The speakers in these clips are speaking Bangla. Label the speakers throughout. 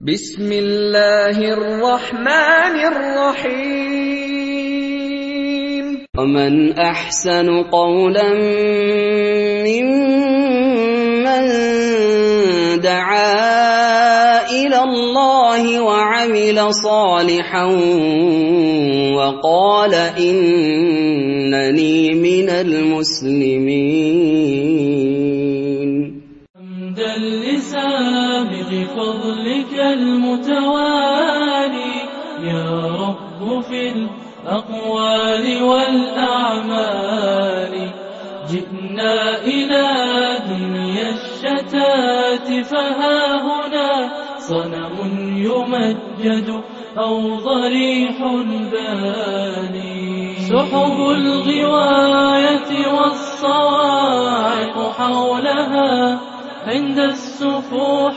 Speaker 1: بسم الله الرحمن الرحيم
Speaker 2: ومن أحسن قولا ممن دعا إلى الله وعمل صالحا وقال إنني من المسلمين.
Speaker 3: حمدا لسابق فضلك المتوالي يا رب في الأقوال والأعمال. جئنا إلى دنيا الشتات فها هنا صنم يمجد أو ضريح باني. سحب الغواية والصواعق حولها عند السفوح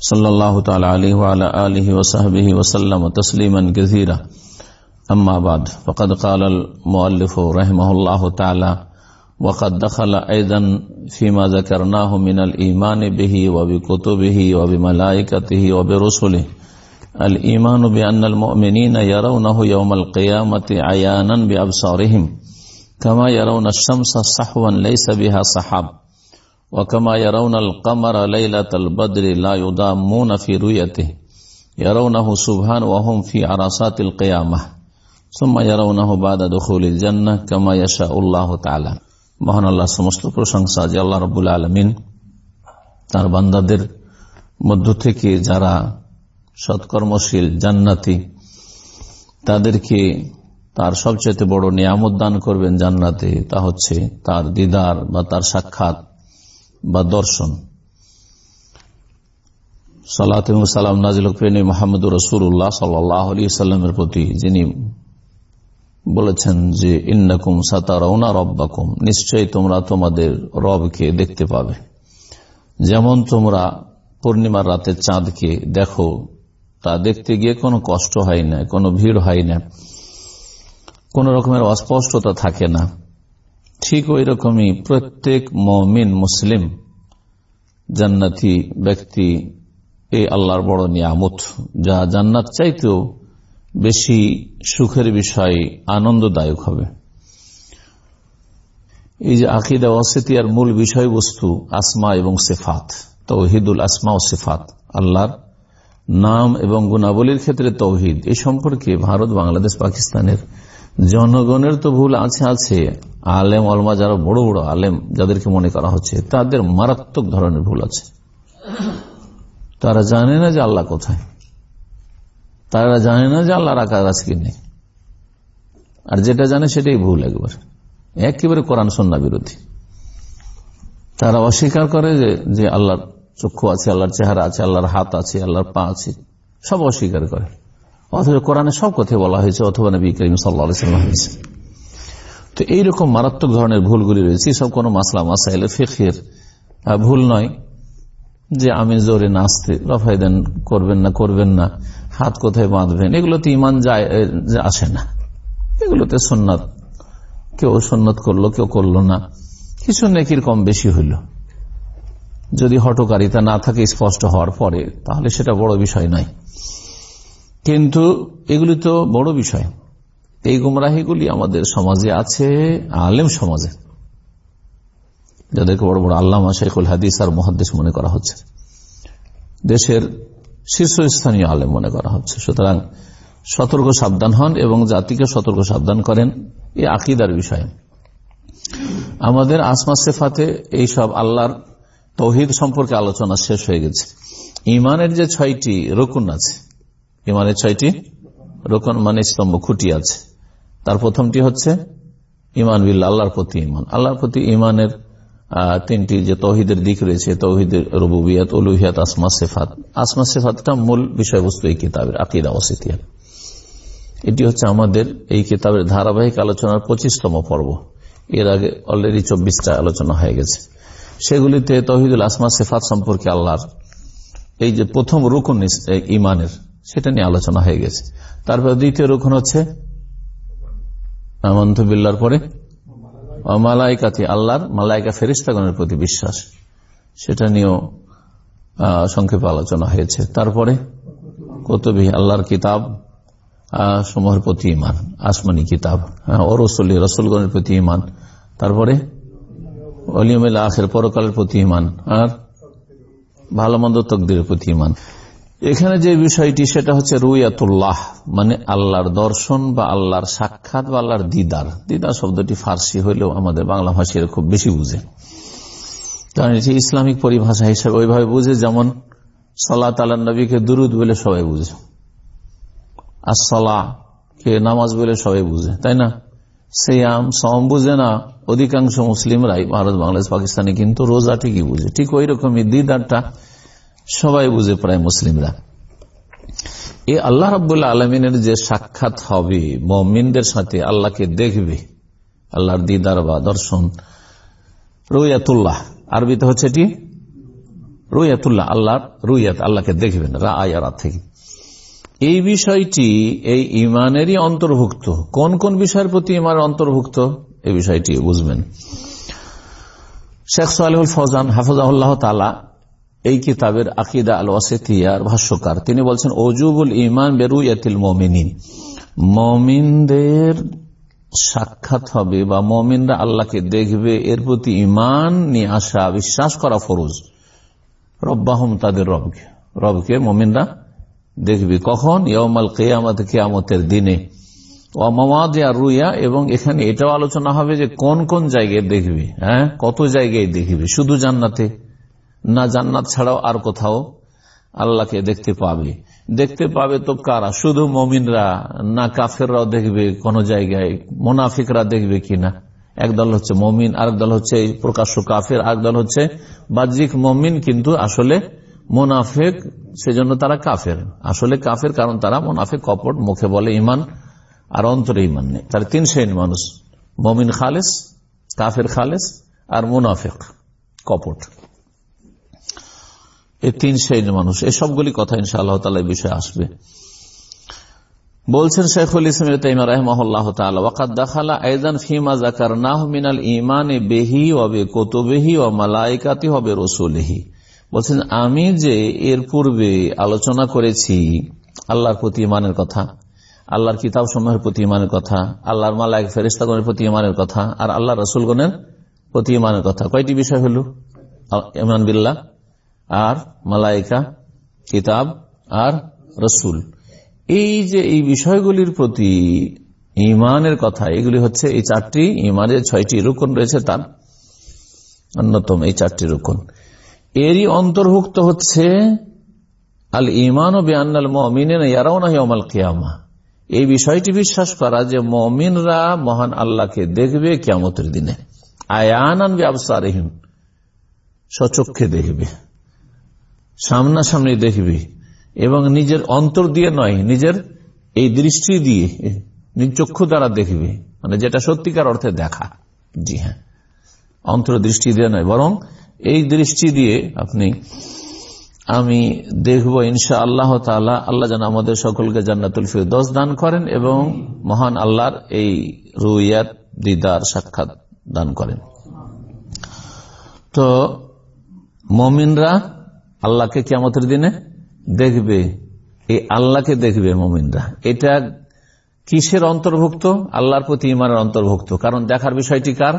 Speaker 4: صلى الله تعالى عليه وعلى آله وصحبه وسلم تسليما كثيرا. أما بعد فقد قال المؤلف رحمه الله تعالى وقد دخل أيضا فيما ذكرناه من الإيمان به وبكتبه وبملائكته وبرسله. الإيمان بأن المؤمنين يرونه يوم القيامة عيانا بأبصارهم كما يرون الشمس صحوا ليس بها سحاب وكما يرون القمر ليلة البدر لا يضامون في رؤيته يرونه سبحان وهم في عرصات القيامة ثم يرونه بعد دخول الجنة كما يشاء الله تعالى মহান আল্লাহ সমস্ত প্রশংসা যে আল্লাহ রবুল আলমিন তার বান্দাদের মধ্য থেকে যারা সৎকর্মশীল জান্নাতি তাদেরকে তার সবচেয়ে বড় নিয়ামত দান করবেন জান্নাতে তা হচ্ছে তার দিদার বা তার সাক্ষাৎ বা দর্শন। সালাত সালাম নাজিল প্রেমী মোহাম্মদ রসুল্লাহ সাল্লাহ আলী সাল্লামের প্রতি, যিনি বলেছেন যে, ইন্নাকুম সাতারৌনা রব্বাকুম নিশ্চয়ই তোমরা তোমাদের রবকে দেখতে পাবে। যেমন তোমরা পূর্ণিমার রাতে চাঁদকে দেখো, তা দেখতে গিয়ে কোনো কষ্ট হয় না, কোনো ভিড় হয় না, কোন রকমের অস্পষ্টতা থাকে না। ঠিক ওই রকমই প্রত্যেক মমিন মুসলিম, জান্নাতি ব্যক্তি এই আল্লাহর বড় নিয়ামত। যা জান্নাত চাইতেও বেশি সুখের বিষয় আনন্দদায়ক হবে। এই যে আকিদা ওয়াসেতিয়ার মূল বিষয়বস্তু আসমা এবং সেফাত, তৌহিদুল আসমা ও সেফাত, আল্লাহর নাম এবং গুণাবলীর ক্ষেত্রে তৌহিদ এই সম্পর্কে ভারত, বাংলাদেশ, পাকিস্তানের জনগণের তো ভুল আছে আছে। আলেম অলমা যারা বড় বড় আলেম যাদেরকে মনে করা হচ্ছে, তাদের মারাত্মক ধরনের ভুল আছে। তারা জানে না যে আল্লাহ কোথায়। তারা জানে না যে আল্লাহ রাখা আজকে নেই। আর যেটা জানে সেটাই ভুল একবার। একেবারে কোরআন সন্না বিরোধী। তারা অস্বীকার করে যে আল্লাহর চক্ষু আছে, আল্লাহর চেহারা আছে, আল্লাহর হাত আছে, আল্লাহর পা আছে, সব অস্বীকার করে। অথচ কোরআনে সব কথা বলা হয়েছে, অথবা নবী করিম সাল্লাম হয়েছে তো এইরকম মারাত্মক ধরনের ভুলগুলি রয়েছে সব কোন মাসলা, মাসাইল ফেকের ভুল নয় যে আমি জোরে নাচতে রফাই দেন করবেন না করবেন না, হাত কোথায় বাঁধবেন, এগুলোতে ইমান যায় আসে না। এগুলোতে সন্ন্যত কেউ সন্ন্যত করল, কেউ করল না। কিছু নেকির কম বেশি হইল। যদি হটকারিতা না থাকে স্পষ্ট হওয়ার পরে, তাহলে সেটা বড় বিষয় নয়। কিন্তু এগুলি তো বড় বিষয়। এই গুমরাহিগুলি আমাদের সমাজে আছে, আলেম সমাজে। যাদেরকে বড় বড় আল্লামা শেখুল হাদিস আর মহাদ্দেশ মনে করা হচ্ছে। দেশের শীর্ষস্থানীয় আলেম মনে করা হচ্ছে। সুতরাং সতর্ক সাবধান হন এবং জাতিকে সতর্ক সাবধান করেন এই আকিদার বিষয়ে। আমাদের আসমা সেফাতে এইসব আল্লাহর তৌহিদ সম্পর্কে আলোচনা শেষ হয়ে গেছে। ইমানের যে ছয়টি রকুন আছে ইমানের ছয়টি রকুন মানে স্তম্ভ, খুঁটি আছে। তার প্রথমটি হচ্ছে ইমান বিল্লা আল্লাহর প্রতি ইমান। আল্লাহর প্রতি ইমানের তিনটি যে তৌহিদের দিক রয়েছে, তৌহিদের রবুবিয়াত অলুহিয়াত আসমা, সেফাত। আসমা, সেফাতটা মূল বিষয়বস্তু এই কিতাবের, আকিদা ওসিতিয়া এটি হচ্ছে আমাদের এই কিতাবের ধারাবাহিক আলোচনার পঁচিশতম পর্ব। এর আগে অলরেডি চব্বিশটা আলোচনা হয়ে গেছে। সেগুলিতে তহিদুল আসমা, সেফাত সম্পর্কে আল্লাহর এই যে প্রথম রুকুন ইমানের সেটা নিয়ে আলোচনা হয়ে গেছে। তারপর দ্বিতীয় রুকুন হচ্ছে বিল্লার পরে মালাইকাতি আল্লাহর মালাইকা ফেরিস্তাগণের প্রতি বিশ্বাস। সেটা নিয়েও সংক্ষেপে আলোচনা হয়েছে। তারপরে কতবি, আল্লাহর কিতাব সমূহের প্রতি ইমান আসমানি কিতাব ও রসুল্লি রসুলগণের প্রতি ইমান তারপরে অলিয়মিল আখের, পরকালের প্রতি ইমান আর ভালো মন্দ তকদিরের প্রতি ইমান এখানে যে বিষয়টি, সেটা হচ্ছে রুইয়াতুল্লাহ মানে আল্লাহর দর্শন বা আল্লাহর সাক্ষাৎ বা আল্লাহর দিদার। দিদার শব্দটি ফার্সি হইলেও আমাদের বাংলা ভাষীরা খুব বেশি বুঝে। কারণ এটি ইসলামিক পরিভাষা হিসেবে ওইভাবে বুঝে, যেমন সাল্লাহ তাল্লা নবীকে দুরুদ বলে সবাই বুঝে। আসলা কে নামাজ বলে সবাই বুঝে, তাই না? সেয়াম সম বুঝে না। অধিকাংশ মুসলিমরাই ভারত, বাংলাদেশ, পাকিস্তানে কিন্তু রোজা ঠিকই বুঝে। ঠিক ওই রকমই দিদারটা সবাই বুঝে প্রায় মুসলিমরা। এই আল্লাহ রাবুল্লাহ আলমিনের যে সাক্ষাৎ হবে, মমিনদের সাথে আল্লাহকে দেখবে? আল্লাহর দিদার বা দর্শন। রুইয়াতুল্লাহ, আরবিতে হচ্ছে এটি রুইয়াতুল্লাহ, আল্লাহর রুইয়াত আল্লাহকে দেখবেন রা আয়ারা থেকে। এই বিষয়টি, এই ইমানেরই অন্তর্ভুক্ত। কোন কোন বিষয়ের প্রতি ইমানের অন্তর্ভুক্ত? এই বিষয়টি বুঝবেন। শেখ সালেহুল ফৌজান হাফজাউল্লাহ তালা এই কিতাবের আকিদা আল ওয়াসেতিয়ার ভাষ্যকার। তিনি বলছেন অজুবুল ইমান বেরুয়াতিল মমিনিন। মমিনদের সাক্ষাৎ হবে বা মমিনরা আল্লাহকে দেখবে, এর প্রতি ইমান নিয়ে আসা, বিশ্বাস করা ফরজ। রব্বাহম তাদের রবকে রবকে মমিনরা দেখবি। কখন? ইয়মাল কেয়ামত, কেয়ামতের দিনে। রুইয়া, এবং এখানে এটাও আলোচনা হবে যে কোন কোন জায়গায় দেখবি হ্যাঁ? কত জায়গায় দেখবি? শুধু জান্নাতে? না জান্নাত ছাড়াও আর কোথাও আল্লাহকে দেখতে পাবে। দেখতে পাবে তো কারা? শুধু মমিনরা না কাফেররাও দেখবে কোন জায়গায়, মোনাফিকরা দেখবে কিনা। একদল হচ্ছে মমিন, আরেক দল হচ্ছে প্রকাশ্য কাফের, আরেক দল হচ্ছে বাহ্যিক মমিন, কিন্তু আসলে মোনাফেক, সেজন্য তারা কাফের। আসলে কাফের কারণ তারা মোনাফেক কপট, মুখে বলে ইমান আর অন্তরে ইমান নেই। তার তিন শ্রেণি মানুষ, মমিন খালেস, কাফের খালেস, আর মুনাফেক কপট। এই তিন শ্রেণির মানুষ। এই সবগুলি কথা ইনশা আল্লাহ তালা বিষয়ে আসবে। বলছেন শেখুল ইসলাম তাইমা বলছেন, আমি যে এর পূর্বে আলোচনা করেছি, আল্লাহর প্রতি ইমানের কথা, আল্লাহর কিতাব সমূহের প্রতি ইমানের কথা, আল্লাহর মালায়ক ফেরিস্তাগণের প্রতি ইমানের কথা, আর আল্লাহ রসুলগণের প্রতি ইমানের কথা। কয়টি বিষয় হল? ইমান বিল্লাহ। আর মালাইকা, কিতাব আর রসুল। এই যে এই বিষয়গুলির প্রতি ইমানের কথা, এগুলি হচ্ছে এই চারটি ইমানের ছয়টি রুকন রয়েছে তার অন্যতম এই চারটি রুকন। এরই অন্তর্ভুক্ত হচ্ছে আল ইমান ও বেআনাল মমিন ইয়ারাও না অমাল কিয়ামা। এই বিষয়টি বিশ্বাস করা যে মমিনরা মহান আল্লাহকে দেখবে কিয়ামতের দিনে। আয়ানান ব্যবসারহীন সচক্ষে দেখবে। সামনাসামনি দেখবে। এবং নিজের অন্তর দিয়ে নয়, নিজের এই দৃষ্টি দিয়ে চক্ষু দ্বারা দেখবে। মানে যেটা সত্যিকার অর্থে দেখা। জি হ্যাঁ। অন্তর দৃষ্টি দিয়ে নয়, বরং এই দৃষ্টি দিয়ে আপনি, আমি দেখব ইনশা আল্লাহ তালা আল্লাহ যেন আমাদের সকলকে জান্নাতুল দশ দান করেন এবং মহান আল্লাহর এই রুইয়াত, দিদার, সাক্ষাৎ দান করেন। তো, মমিনরা আল্লাহকে কেমতের দিনে দেখবে। এই আল্লাহকে দেখবে মমিনরা। এটা কিসের অন্তর্ভুক্ত? আল্লাহর প্রতি ইমানের অন্তর্ভুক্ত। কারণ দেখার বিষয়টি কার?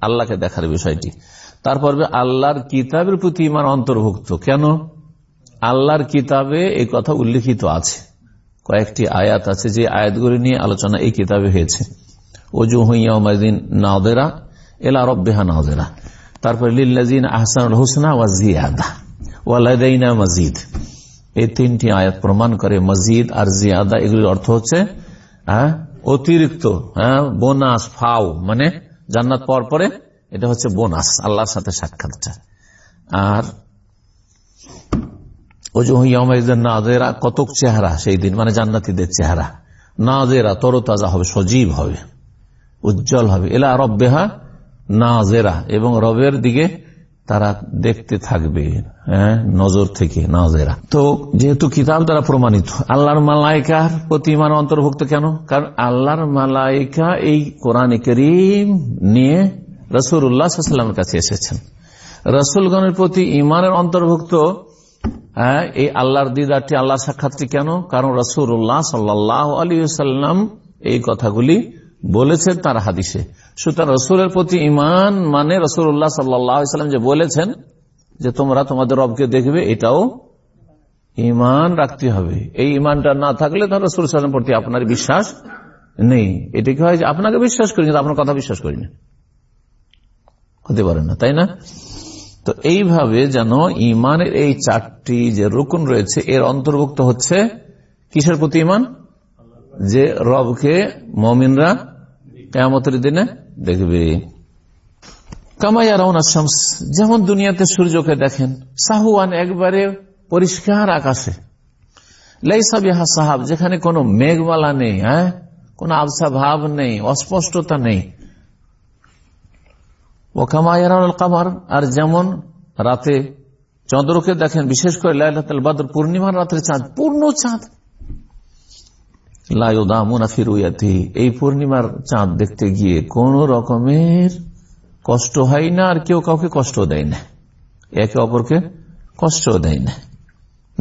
Speaker 4: আল্লাহকে দেখার বিষয়টি। তারপর আল্লাহর কিতাবের প্রতি ইমান অন্তর্ভুক্ত। কেন? আল্লাহর কিতাবে এই কথা উল্লিখিত আছে। কয়েকটি আয়াত আছে যে আয়াতগুলি নিয়ে আলোচনা এই কিতাবে হয়েছে। ওজু হইয়াদিন নাওদেরা এলা রব্বেহা নাওদেরা তারপর লিল্লাজিন আহসানুল হুসনা ওয়া জিয়াদা ওয়ালাদাইনা মজিদ। এই তিনটি আয়াত প্রমাণ করে মসজিদ আর জিয়াদা এগুলির অর্থ হচ্ছে হ্যাঁ, অতিরিক্ত হ্যাঁ, বোনাস ফাও মানে জান্নাত পাওয়ার পরে এটা হচ্ছে বোনাস আল্লাহর সাথে সাক্ষাৎটা আর নাজেরা কতক চেহারা সেই দিন মানে জান্নাতিদের চেহারা। নাজেরা তরতাজা হবে সজীব হবে উজ্জ্বল হবে। এলা রব্বেহা নাজেরা এবং রবের দিকে তারা দেখতে থাকবে হ্যাঁ? নজর থেকে নাজেরা। তো যেহেতু কিতাব দ্বারা প্রমাণিত আল্লাহর মালাইকার প্রতি ইমান অন্তর্ভুক্ত কেন? কারণ আল্লাহর মালাইকা এই কোরআন করিম নিয়ে রসুল উল্লাহামের কাছে এসেছেন। রসুলগণের প্রতি ইমানের অন্তর্ভুক্ত হ্যাঁ, এই আল্লাহর দিদারটি আল্লাহ সাক্ষাৎটি কেন? কারণ রসুল উল্লাহ সাল্লাহ আলী সাল্লাম এই কথাগুলি বলেছেন তার হাদিসে। সুতরাং রসুলের প্রতি ইমান মানে রসুল উল্লাহ সাল্লাম যে বলেছেন যে তোমরা তোমাদের রবকে দেখবে, এটাও ইমান রাখতে হবে। এই ইমানটা না থাকলে তাহলে রসুল সাল্লাম প্রতি আপনার বিশ্বাস নেই। এটা কি হয় যে আপনাকে বিশ্বাস করি, কিন্তু আপনার কথা বিশ্বাস করি না? হতে পারে না, তাই না? তো এইভাবে যেন ইমানের এই চারটি যে রুকুন রয়েছে, এর অন্তর্ভুক্ত হচ্ছে কিসের প্রতি ইমান যে রবকে মমিনরা কেমতের দিনে দেখবে। কামাইয়া শামস, যেমন দুনিয়াতে সূর্যকে দেখেন সাহুয়ান একবারে পরিষ্কার আকাশে। লাইসাবিহা সাহাব, যেখানে কোনো মেঘমালা নেই হ্যাঁ? কোন আবসা ভাব নেই, অস্পষ্টতা নেই। ও কামায়াল কামার, আর যেমন রাতে চন্দ্রকে দেখেন, বিশেষ করে লাইলাতাল বাদর, পূর্ণিমার রাতের চাঁদ, পূর্ণ চাঁদ। লায়োদা মুনাফির এই পূর্ণিমার চাঁদ দেখতে গিয়ে কোন রকমের কষ্ট হয় না, আর কেউ কাউকে কষ্ট দেয় না। একে অপরকে কষ্ট দেয় না।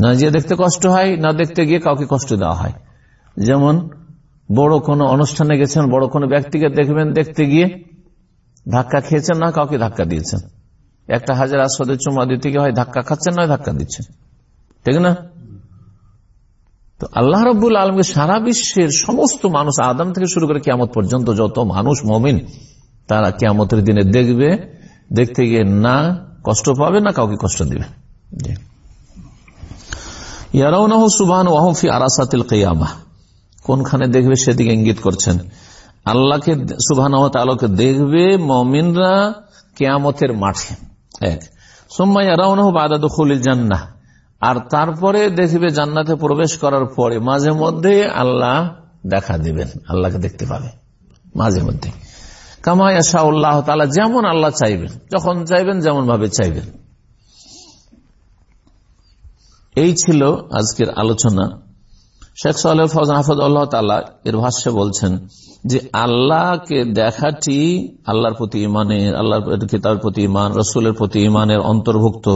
Speaker 4: না যে দেখতে কষ্ট হয়, না দেখতে গিয়ে কাউকে কষ্ট দেওয়া হয়। যেমন, বড় কোনো অনুষ্ঠানে গেছেন, বড় কোনো ব্যক্তিকে দেখবেন, দেখতে গিয়ে ধাক্কা খেয়েছেন, না কাউকে ধাক্কা দিয়েছেন। একটা হাজার আসদের চুমা দিতে গিয়ে হয়, ধাক্কা খাচ্ছেন নয় ধাক্কা দিচ্ছেন। ঠিক না? তো আল্লাহ রব্বুল আলমকে সারা বিশ্বের সমস্ত মানুষ আদাম থেকে শুরু করে কেমত পর্যন্ত যত মানুষ মমিন, তারা কেমতের দিনে দেখবে, দেখতে গিয়ে না কষ্ট পাবে, না কাউকে কষ্ট দিবে। কোনখানে দেখবে সেদিকে ইঙ্গিত করছেন। আল্লাহকে সুবাহ দেখবে মমিনরা কেয়ামতের মাঠে। এক। সোম্মাইয়া রাউনাহ বাদাদ জান্না আর তারপরে দেখবে জান্নাতে প্রবেশ করার পরে মাঝে মধ্যে আল্লাহ দেখা দিবেন, আল্লাহকে দেখতে পাবে, মাঝে মধ্যে। কামাই আশাউল্লাহ তালা যেমন আল্লাহ চাইবেন, যখন চাইবেন যেমন ভাবে চাইবেন। এই ছিল আজকের আলোচনা। শেখ সাল্লাহ ফৌজান হাফজ আল্লাহ তালা এর ভাষ্যে বলছেন যে, আল্লাহকে দেখাটি আল্লাহর প্রতি ইমানের, আল্লাহর কিতাবের প্রতি ইমান, রসুলের প্রতি ইমানের অন্তর্ভুক্ত।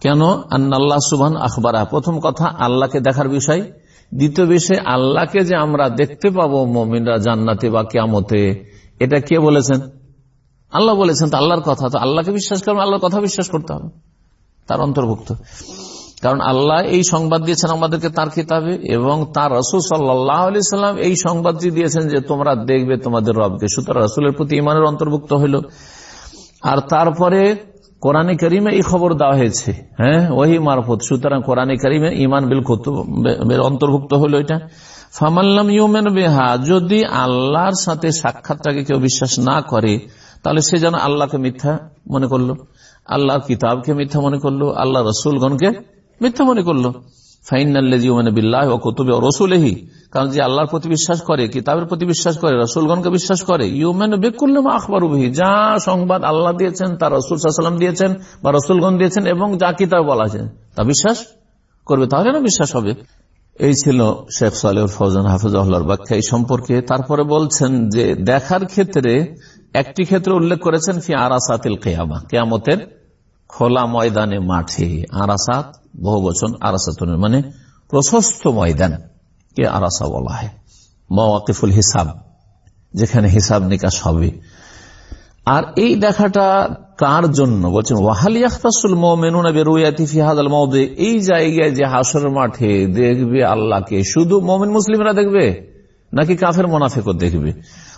Speaker 4: কেন? আল্লাহ সুবান আখবরা প্রথম কথা, আল্লাহকে দেখার বিষয়। দ্বিতীয় বিষয়, আল্লাহকে যে আমরা দেখতে পাবো মমিনরা জান্নাতে বা কেমতে এটা কে বলেছেন? আল্লাহ বলেছেন তো আল্লাহর কথা। তো আল্লাহকে বিশ্বাস করবেন আল্লাহর কথা বিশ্বাস করতে হবে। তার অন্তর্ভুক্ত। কারণ আল্লাহ এই সংবাদ দিয়েছেন আমাদেরকে তার কিতাবে এবং তার রসুল সাল্লাহ আলি সাল্লাম এই সংবাদটি দিয়েছেন যে তোমরা দেখবে তোমাদের রবকে। সুতরাং রসুলের প্রতি ইমানের অন্তর্ভুক্ত হইল। আর তারপরে কোরআনে করিমে এই খবর দেওয়া হয়েছে হ্যাঁ? ওই মারফত। সুতরাং কোরআনে করিমে ইমান বিল অন্তর্ভুক্ত হলো এটা। ফামাল্লাম ইউমেন বেহা। যদি আল্লাহর সাথে সাক্ষাৎটাকে কেউ বিশ্বাস না করে, তাহলে সে যেন আল্লাহকে মিথ্যা মনে করল, আল্লাহর কিতাবকে মিথ্যা মনে করল আল্লাহ রসুলগণকে মিথ্যা মনে করল। এই ছিল সম্পর্কে। তারপরে বলছেন যে দেখার ক্ষেত্রে একটি ক্ষেত্রে উল্লেখ করেছেন আরাসাতিল কেয়ামা, কেয়ামতের খোলা ময়দানে মাঠে। আরাসাত বহু বচন আরাসাতনের মানে প্রশস্ত ময়দান। কে আরাসা বলা হয় মাওয়াকিফুল হিসাব, যেখানে হিসাব নিকাশ হবে। আর এই দেখাটা কার জন্য? বলছেন, ওয়াহাল ইয়াখতাসুল মুমিনুনা বিরুয়াতি ফি হাদাল এই জায়গায় যে হাসর মাঠে দেখবে আল্লাহকে, শুধু মোমেন মুসলিমরা দেখবে, নাকি কাফের মুনাফিকও দেখবে?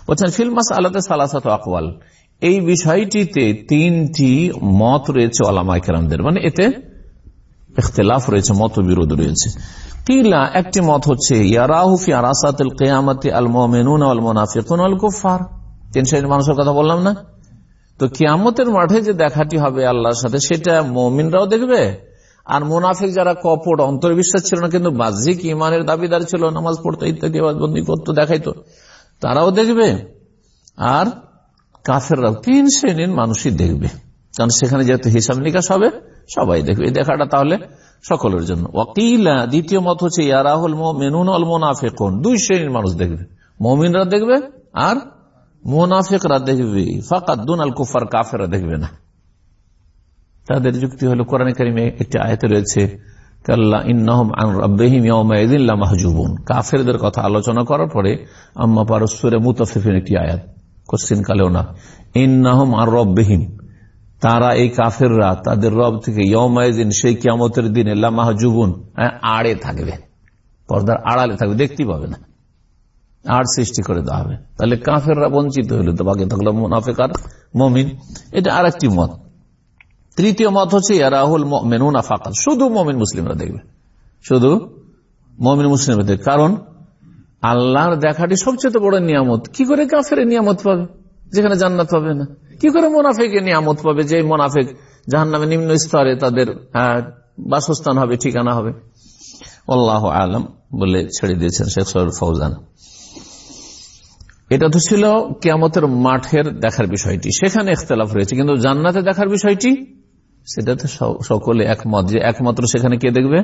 Speaker 4: বলছেন, ফিল মাসআলাতে সালাসাতু আকওয়াল। এই বিষয়টিতে তিনটি মত রয়েছে ওলামায়ে কেরামদের। মানে এতে ইখতিলাফ রয়েছে মতবিরোধ রয়েছে। কিলা, একটি মত হচ্ছে, ইয়ারাহু ফি আরাসাতিল কিয়ামাতি আল মুমিনুনা ওয়াল মুনাফিকুন ওয়াল কুফার তিন শ্রেণির মানুষের কথা বললাম না? তো কিয়ামতের মাঠে যে দেখাটি হবে আল্লাহর সাথে, সেটা মমিনরাও দেখবে। আর মুনাফিক যারা কপট, অন্তর্বিশ্বাস ছিল না, কিন্তু বাহ্যিক ইমানের দাবিদার ছিল, নামাজ পড়তো ইত্যাদি বন্দি করতো, দেখাইতো, তারাও দেখবে। আর কাফেররাও, তিন শ্রেণির মানুষই দেখবে। কারণ সেখানে যেহেতু হিসাব নিকাশ হবে সবাই দেখবে। এই দেখাটা তাহলে সকলের জন্য। ওয়াকিলা, দ্বিতীয় মত হচ্ছে ইয়ারাহুল মেনুন অল মোনাফেকুন। দুই শ্রেণির মানুষ দেখবে। মমিনরা দেখবে আর মোনাফেকরা দেখবে। ফাকাত দুন আল কুফার কাফেরা দেখবে না। তাদের যুক্তি হলো, কোরআন কারিমে একটি আয়তে রয়েছে কাফেরদের কথা আলোচনা করার পরে আম্মা পারস্বরে মুতাফিফিন একটি আয়াত। কোশ্চিন কালেও না। ইন্নাহম আর রব্বেহিম। তারা এই কাফেররা, তাদের রব থেকে ইয়মায়দিন সেই কিয়ামতের দিন এল্লা মাহজুবুন আড়ে থাকবে। পর্দার আড়ালে থাকবে দেখতে পাবে না। আড় সৃষ্টি করে দেওয়া হবে। তাহলে কাফেররা বঞ্চিত হইল তো বাকি থাকল মুনাফেক আর মমিন। এটা আর একটি মত। তৃতীয় মত হচ্ছে রাহুল মেনুনা ফাকাত। শুধু মমিন মুসলিমরা দেখবে। শুধু মমিন মুসলিমরা দেখবে। কারণ আল্লাহর দেখাটি সবচেয়ে বড় নিয়ামত। কি করে কাফের নিয়ামত পাবে? যেখানে জান্নাত পাবে না। কি করে মোনাফেক নিয়ামত পাবে? যে মোনাফেক জাহান নামে নিম্ন স্তরে তাদের বাসস্থান হবে, ঠিকানা হবে। আল্লাহ আলম বলে ছেড়ে দিয়েছেন শেখ সরুল ফৌজান। এটা তো ছিল কেয়ামতের মাঠের দেখার বিষয়টি। সেখানে ইখতলাফ রয়েছে। কিন্তু জান্নাতে দেখার বিষয়টি, সেটা তো সকলে একমত যে একমাত্র সেখানে কে দেখবে?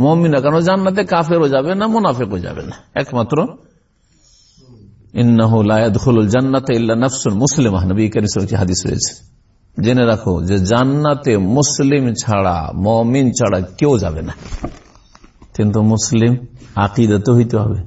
Speaker 4: মমিনা কারণ জান্নাতে কাফেরও যাবে না, মোনাফেকও যাবে না? একমাত্র জেনে রাখো যে জান্নাতে মুসলিম ছাড়া, মমিন ছাড়া কেউ যাবে না। কিন্তু মুসলিম আকিদাতে হইতে হবে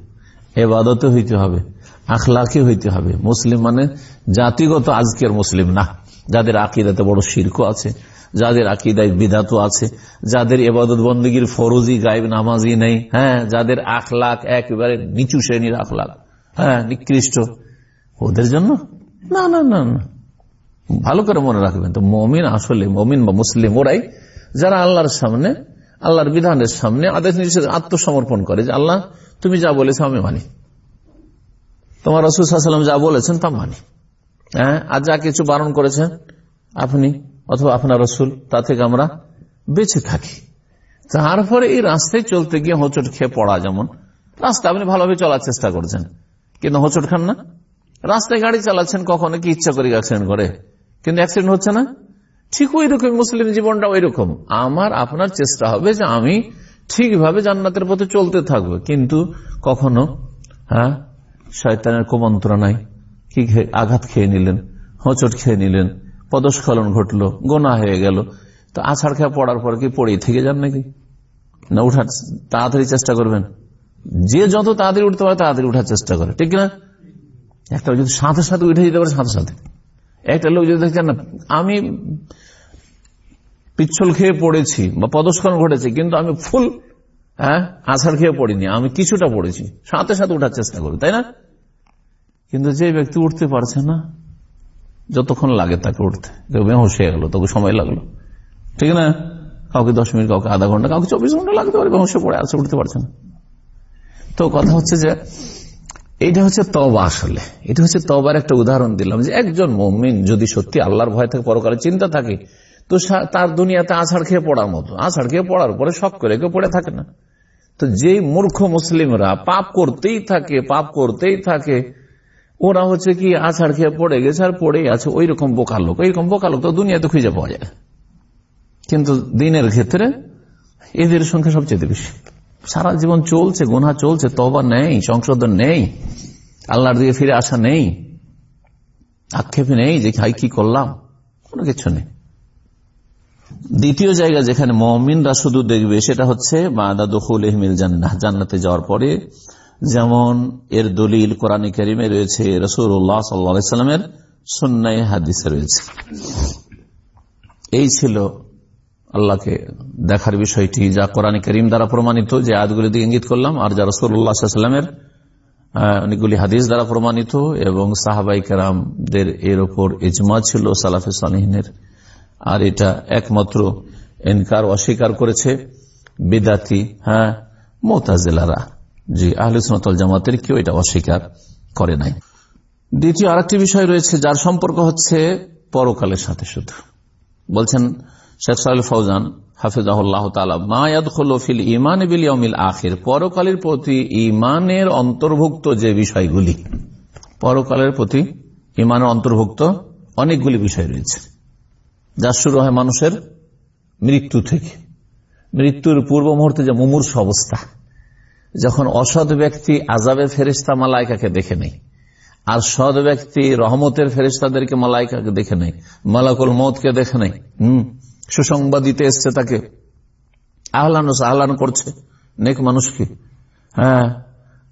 Speaker 4: এবাদতে হইতে হবে আখলাকে হইতে হবে। মুসলিম মানে জাতিগত আজকের মুসলিম না। যাদের আকিদাতে বড় শির্ক আছে, যাদের আকিদায় বিধাত আছে, যাদের এবাদত বন্দীগীর ফরজি গাইব নামাজি নেই হ্যাঁ যাদের আখলাখ একেবারে নিচু শ্রেণির আখলাখ হ্যাঁ নিকৃষ্ট। ওদের জন্য? না না না না। ভালো করে মনে রাখবেন তো, মমিন আসলে মমিন বা মুসলিম ওরাই, যারা আল্লাহর সামনে, আল্লাহর বিধানের সামনে আদেশ নিষেধ, আত্মসমর্পণ করে যে, আল্লাহ, তুমি যা বলেছ আমি মানি। তোমার রসুলাম যা বলেছেন তা মানি। হ্যাঁ আর যা কিছু বারণ করেছেন, আপনি অথবা আপনার রসুল, তা থেকে আমরা বেঁচে থাকি। তারপরে এই রাস্তায় চলতে গিয়ে হোঁচট খেয়ে পড়া যেমন, রাস্তা আপনি ভালোভাবে চলার চেষ্টা করছেন। কিন্তু হোঁচট খান না? রাস্তায় গাড়ি চালাচ্ছেন কখনো কি ইচ্ছা করে অ্যাক্সিডেন্ট করে কিন্তু অ্যাক্সিডেন্ট হচ্ছে না? ঠিক ওই রকম মুসলিম জীবনটা ওই রকম আমার, আপনার চেষ্টা হবে যে আমি ঠিকভাবে জান্নাতের পথে চলতে থাকব। কিন্তু কখনো হ্যাঁ শয়তানের কুমন্ত্রণায় কি আঘাত খেয়ে নিলেন, হোঁচট খেয়ে নিলেন, পদস্খলন ঘটলো, গোনা হয়ে গেল। তো আছাড় খেয়ে পড়ার পর কি পড়েই থেকে যান নাকি? না, উঠার, তাড়াতাড়ি চেষ্টা করবেন। যে যত তাড়াতাড়ি উঠতে পারে তাড়াতাড়ি উঠার চেষ্টা করে, ঠিক না একটা যদি সাথে সাথে উঠে যেতে পারে সাথে সাথে। একটা লোক যদি দেখছেন না, আমি পিচ্ছল খেয়ে পড়েছি বা পদস্খলন ঘটেছে, কিন্তু আমি ফুল হ্যাঁ আছাড় খেয়ে পড়িনি, আমি কিছুটা পড়েছি, সাথে সাথে উঠার চেষ্টা করি তাই না? কিন্তু যে ব্যক্তি উঠতে পারছে না, যতক্ষণ লাগে তাকে উঠতে। কেউ বেহস হয়ে গেল তোকে সময় লাগল। ঠিক না? কাউকে দশ মিনিট, কাউকে আধা ঘণ্টা, কাউকে চব্বিশ ঘণ্টা লাগতে পারে বেহসে পড়ে আছে, উঠতে পারছে না। তো কথা হচ্ছে যে, এটা হচ্ছে তবা আসলে। এটা হচ্ছে তবার একটা উদাহরণ দিলাম যে একজন মমিন যদি সত্যি আল্লাহর ভয় থাকে পরকালে চিন্তা থাকে, তো তার দুনিয়াতে আছাড় খেয়ে পড়ার মতো। আছাড় খেয়ে পড়ার পরে শখ করে কেউ পড়ে থাকে না। তো যেই মূর্খ মুসলিমরা পাপ করতেই থাকে, পাপ করতেই থাকে, ওরা হচ্ছে কি আছাড় খেয়ে পড়ে গেছে আর পড়েই আছে। ওই রকম বোকা লোক, ওইরকম বোকা লোক তো দুনিয়াতে খুঁজে পাওয়া যায়। কিন্তু দিনের ক্ষেত্রে এদের সংখ্যা সবচেয়ে বেশি। সারা জীবন চলছে গোনা চলছে তবা নেই, সংশোধন নেই, আল্লাহর দিকে ফিরে আসা নেই আক্ষেপ নেই যে হাই কি করলাম? কোনো কিছু নেই। দ্বিতীয় জায়গা যেখানে মমিনরা শুধু দেখবে সেটা হচ্ছে মাদা দখুল এহমিল জান্নাহ, জান্নাতে যাওয়ার পরে যেমন এর দলিল কোরআন করিমে রয়েছে রসুল্লাহ সাল্লামের সন্ন্যায় হাদিসে রয়েছে। এই ছিল আল্লাহকে দেখার বিষয়টি যা কোরআন করিম দ্বারা প্রমাণিত যে আয়াতগুলি দিয়ে ইঙ্গিত করলাম, আর যা রসুল্লাহামের অনেকগুলি হাদিস দ্বারা প্রমাণিত এবং সাহাবাই কেরামদের এর ওপর ইজমা ছিল সালাফে সালহিনের। আর এটা একমাত্র এনকার অস্বীকার করেছে বেদাতি হ্যাঁ মোতাজেলারা। জি আহলুসনতল জামাতের কেউ এটা অস্বীকার করে নাই। দ্বিতীয় আরেকটি বিষয় রয়েছে, যার সম্পর্ক হচ্ছে পরকালের সাথে শুধু। বলছেন শেখ সাহেল ফৌজান হাফিজাহুল্লাহ ফিল ইমান বিল আখির পরকালের প্রতি ইমানের অন্তর্ভুক্ত যে বিষয়গুলি, পরকালের প্রতি ইমানের অন্তর্ভুক্ত অনেকগুলি বিষয় রয়েছে। যা শুরু হয় মানুষের মৃত্যু থেকে। মৃত্যুর পূর্ব মুহূর্তে যে মুমূর্ষ অবস্থা, যখন অসৎ ব্যক্তি আজাবে ফেরিস্তা মালাইকাকে দেখে নেই আর সৎ ব্যক্তি রহমতের ফেরিস্তাদেরকে মালাইকাকে দেখে নেই মালাকুল মতকে দেখে নেই হম সুসংবাদ দিতে এসছে তাকে। আহলান আহলান করছে নেক মানুষকে। হ্যাঁ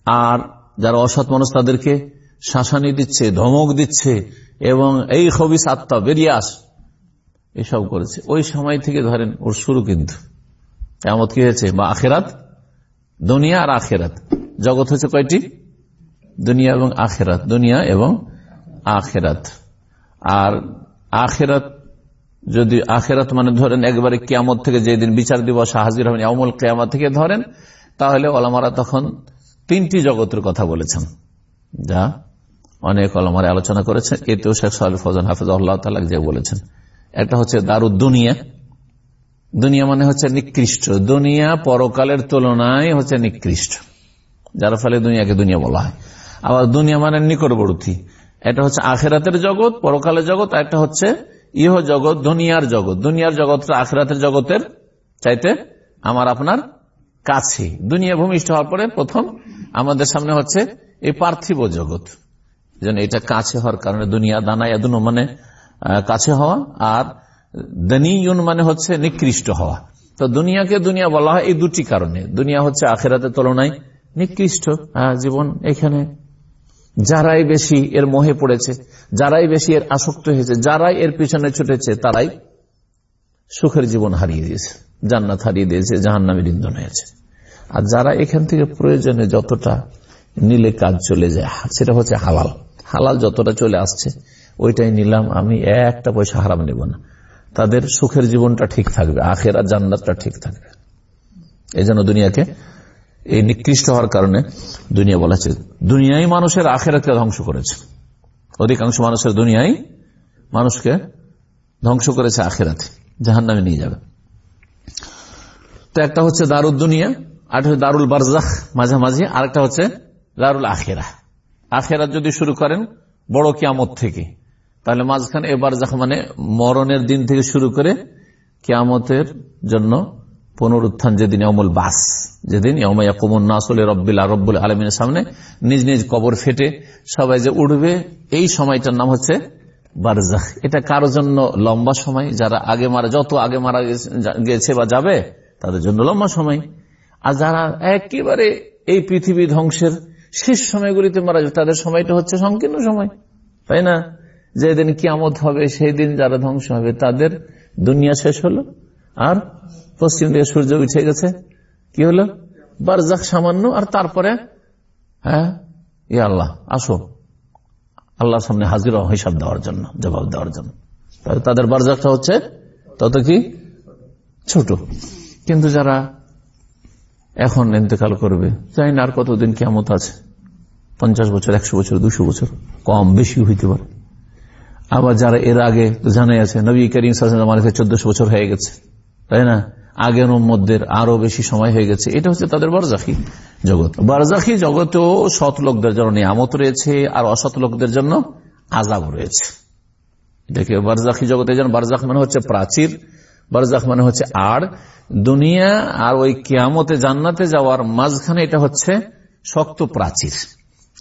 Speaker 4: আর যারা অসৎ মানুষ তাদেরকে শাসানি দিচ্ছে, ধমক দিচ্ছে, এবং এই খবিস আত্মা বেরিয়ে আস। এসব করেছে। ওই সময় থেকে ধরেন ওর শুরু কিন্তু। এমত কি হয়েছে? বা আখেরাত? দুনিয়া আর আখেরাত। জগৎ হচ্ছে কয়টি? দুনিয়া এবং আখেরাত। দুনিয়া এবং আখেরাত। আর আখেরাত যদি আখেরাত মানে ধরেন একবারে কিয়ামত থেকে যেদিন বিচার দিবস হাজির হবেন অমল কেয়ামত থেকে ধরেন, তাহলে ওলামারা তখন তিনটি জগতের কথা বলেছেন। যা অনেক অলমারে আলোচনা করেছেন, এতেও শেখ সাহেব ফজান হাফিজ আল্লাহ তালা যে বলেছেন। একটা হচ্ছে দারুদ দুনিয়া দুনিয়া মানে হচ্ছে নিকৃষ্ট। দুনিয়া পরকালের তুলনায় হচ্ছে নিকৃষ্ট। যার ফলে দুনিয়াকে দুনিয়া বলা হয়। আবার দুনিয়া মানে নিকটবর্তী। এটা হচ্ছে আখেরাতের জগৎ, পরকালের জগৎ, আর একটা হচ্ছে ইহ জগৎ, দুনিয়ার জগৎ। দুনিয়ার জগৎটা আখেরাতের জগতের চাইতে আমার আপনার কাছে। দুনিয়া ভূমিষ্ঠ হওয়ার পরে প্রথম আমাদের সামনে হচ্ছে এই পার্থিব জগৎ। যেন এটা কাছে হওয়ার কারণে দুনিয়া দানা এদুনো মানে কাছে হওয়া আর দানিয়ন মানে হচ্ছে নিকৃষ্ট হওয়া। তো দুনিয়াকে দুনিয়া বলা হয় এই দুটি কারণে। দুনিয়া হচ্ছে আখেরাতের তুলনায় নিকৃষ্ট জীবন এখানে যারাই বেশি এর মোহে পড়েছে, যারাই বেশি এর আসক্ত হয়েছে, যারাই এর পিছনে ছুটেছে, তারাই সুখের জীবন হারিয়ে দিয়েছে, জান্নাত হারিয়ে দিয়েছে, জাহান্নামে ইন্ধন হয়েছে। আর যারা এখান থেকে প্রয়োজনে যতটা নিলে কাজ চলে যায়, সেটা হচ্ছে হালাল। হালাল যতটা চলে আসছে, ওইটাই নিলাম, আমি একটা পয়সা হারাম নেব না। তাদের সুখের জীবনটা ঠিক থাকবে আখের আর জান্নাতটা ঠিক থাকবে। এই জন্য দুনিয়াকে এই নিকৃষ্ট হওয়ার কারণে দুনিয়া বলা হচ্ছে দুনিয়াই মানুষের আখেরাতকে ধ্বংস করেছে। অধিকাংশ মানুষের দুনিয়াই মানুষকে ধ্বংস করেছে আখেরাতে জাহান নামে নিয়ে যাবে। তো একটা হচ্ছে দারুল দুনিয়া, আর হচ্ছে দারুল বারজাহ মাঝামাঝি আরেকটা হচ্ছে দারুল আখেরা। আখেরাত যদি শুরু করেন, বড় কিয়ামত থেকে। তাহলে মাঝখানে এবার মানে মরণের দিন থেকে শুরু করে কিয়ামতের জন্য পুনরুত্থান যেদিন অমল বাস, যেদিন নাসলে রব্বিল রব্বুল আলমিনের সামনে নিজ নিজ কবর ফেটে সবাই যে উঠবে এই সময়টার নাম হচ্ছে বারজাখ। এটা কারোর জন্য লম্বা সময়? যারা আগে মারা যত আগে মারা গেছে বা যাবে, তাদের জন্য লম্বা সময়। আর যারা একেবারে এই পৃথিবী ধ্বংসের শেষ সময়গুলিতে মারা যাবে, তাদের সময়টা হচ্ছে সংকীর্ণ সময়। তাই না? যেদিন কিয়ামত হবে সেই দিন যারা ধ্বংস হবে, তাদের দুনিয়া শেষ হলো। আর পশ্চিম দিকে সূর্য উঠে গেছে। কি হলো? বারজাক সামান্য, আর তারপরে হ্যাঁ ই আল্লাহ, আসো। আল্লাহর সামনে হাজির হিসাব দেওয়ার জন্য, জবাব দেওয়ার জন্য। তাদের বারজাকটা হচ্ছে, তত কি? ছোট। কিন্তু যারা এখন ইন্তেকাল করবে চাই না আর কতদিন কেমত আছে। পঞ্চাশ বছর, একশো বছর, দুশো বছর, কম বেশি হইতে পারে। আবার যারা এর আগে জানাই আছে, নবী করিম চোদ্দশো বছর হয়ে গেছে। তাই না? আগের মধ্যে আরও বেশি সময় হয়ে গেছে। এটা হচ্ছে তাদের বারজাখি জগৎ। বারজাখি জগতেও সৎ লোকদের জন্য নিয়ামত রয়েছে, আর অসৎ লোকদের জন্য আজাব রয়েছে। এটাকে বারজাখি জগতের জন্য বারজাখ মানে হচ্ছে প্রাচীর, বারজাখ মানে হচ্ছে আর দুনিয়া আর ওই কেয়ামতে জান্নাতে যাওয়ার মাঝখানে এটা হচ্ছে শক্ত প্রাচীর।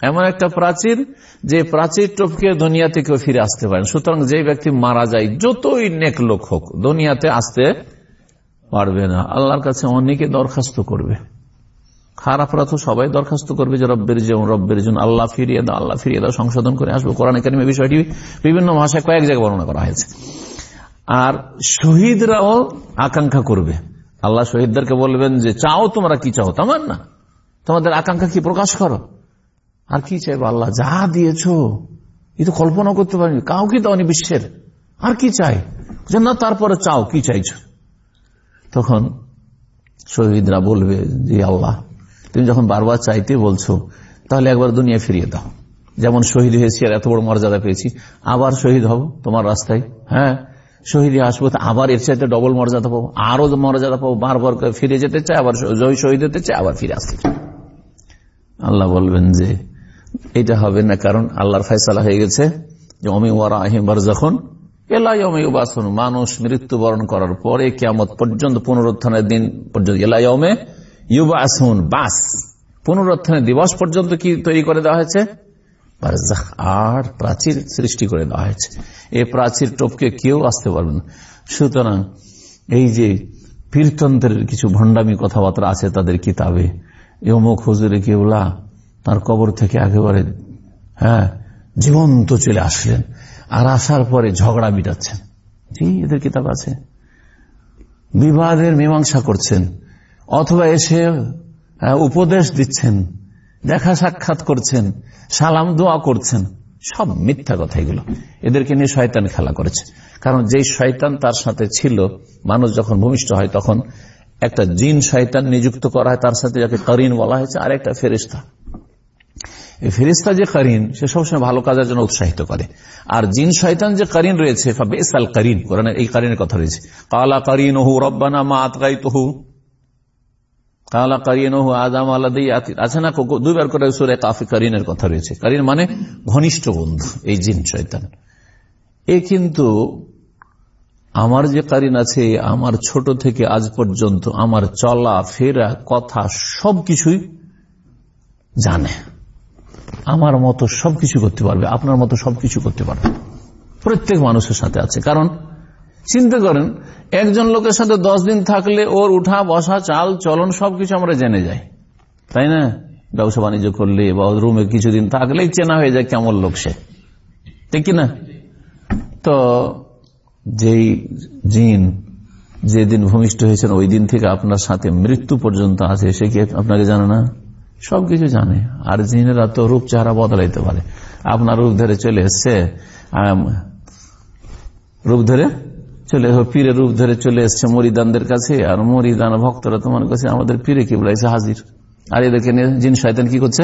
Speaker 4: এমন একটা প্রাচীর যে প্রাচীর টপকে দুনিয়াতে কেউ ফিরে আসতে পারেন সুতরাং যে ব্যক্তি মারা যায়, যতই নেক লোক হোক, দুনিয়াতে আসতে পারবে না। আল্লাহর কাছে অনেকে দরখাস্ত করবে। খারাপরা তো সবাই দরখাস্ত করবে যে রব্বের যে রব্বের জন্য আল্লাহ ফিরিয়ে দাও, আল্লাহ ফিরিয়ে দাও, সংশোধন করে আসব। কোরআন একাডেমি বিষয়টি বিভিন্ন ভাষায় কয়েক জায়গায় বর্ণনা করা হয়েছে। আর শহীদরাও আকাঙ্ক্ষা করবে। আল্লাহ শহীদদেরকে বলবেন যে, চাও তোমরা কি চাও? তোমার না। তোমাদের আকাঙ্ক্ষা কি? প্রকাশ করো। আর কি চাইব? আল্লাহ, যা দিয়েছ এ তো কল্পনা করতে পারিনি। কাউকে দাওনি বিশ্বের। আর কি চাই? যে না, তারপরে চাও, কি চাইছ? তখন শহীদরা বলবে যে আল্লাহ, তুমি যখন বারবার চাইতে বলছো, তাহলে একবার দুনিয়া ফিরিয়ে দাও। যেমন শহীদ হয়েছি আর এত বড় মর্যাদা পেয়েছি, আবার শহীদ হব তোমার রাস্তায় হ্যাঁ? শহীদে আসব আবার এর চাইতে ডবল মর্যাদা পাবো, আরও মর্যাদা পাবো, বারবার ফিরে যেতে চাই, আবার শহীদ হতে চাই, আবার ফিরে আসতে আল্লাহ বলবেন যে, এটা হবে না, কারণ আল্লাহর ফয়সালা হয়ে গেছে যে অমি ওয়ারা আহিমবার যখন এলাইবাসন মানুষ মৃত্যুবরণ করার পরে কেমত পর্যন্ত পুনরুত্থানের দিন পর্যন্ত এলাইমে ইউবাসন, বাস। পুনরুত্থানের দিবস পর্যন্ত কি তৈরি করে দেওয়া হয়েছে? আর প্রাচীর সৃষ্টি করে দেওয়া হয়েছে। এই প্রাচীর টপকে কেউ আসতে পারবে না। সুতরাং এই যে পীরতন্ত্রের কিছু ভণ্ডামি কথাবার্তা আছে তাদের কিতাবে অমুক হুজুরে কেউলা তার কবর থেকে একেবারে হ্যাঁ জীবন্ত চলে আসলেন। আর আসার পরে ঝগড়া মিটাচ্ছেন। এদের কিতাব আছে। বিবাদের মীমাংসা করছেন, অথবা এসে উপদেশ দিচ্ছেন, দেখা সাক্ষাৎ করছেন, সালাম দোয়া করছেন, সব মিথ্যা কথা এগুলো। এদেরকে নিয়ে শয়তান খেলা করেছে। কারণ যেই শয়তান তার সাথে ছিল, মানুষ যখন ভূমিষ্ঠ হয় তখন একটা জিন শয়তান নিযুক্ত করা হয়, তার সাথে যাকে করিন বলা হয়েছে আর একটা ফেরিস্তা ফেরিস্তা যে সে সবসময় ভালো কাজের জন্য উৎসাহিত করে। আর জিন যে রয়েছে এই করিনের কথা রয়েছে। কালা হু রব্বানা মা কালা হু আদাম আলাদি আছে না? করে সুরে কাফি কথা রয়েছে। মানে ঘনিষ্ঠ বন্ধু, এই জিন শয়তান। এ কিন্তু আমার যে কারিন আছে, আমার ছোট থেকে আজ পর্যন্ত আমার চলা, ফেরা, কথা সবকিছুই জানে। আমার মতো সবকিছু করতে পারবে, আপনার মতো সবকিছু করতে পারবে। প্রত্যেক মানুষের সাথে আছে। কারণ, চিন্তা করেন, একজন লোকের সাথে দশ দিন থাকলে ওর উঠা, বসা, চাল, চলন সবকিছু আমরা জেনে যাই। তাই না? ব্যবসা বাণিজ্য করলে বা রুমে কিছুদিন থাকলেই চেনা হয়ে যায় কেমন লোক সে। ঠিক কিনা তো, যেই জিন যেদিন ভূমিষ্ঠ হয়েছেন, ওই দিন থেকে আপনার সাথে মৃত্যু পর্যন্ত আছে, সে কি আপনাকে জানে না? সবকিছু জানে। আর জিনেরা তো রূপ চেহারা বদলাইতে পারে। আপনার রূপ ধরে চলে এসছে রূপ ধরে চলে পীরে রূপ ধরে চলে এসছে মরিদানদের কাছে। আর মরিদান ভক্তরা তোমার কাছে আমাদের পীরে কি বলাইছে হাজির। আর এদেরকে নিয়ে জিন শয়তান কি করছে?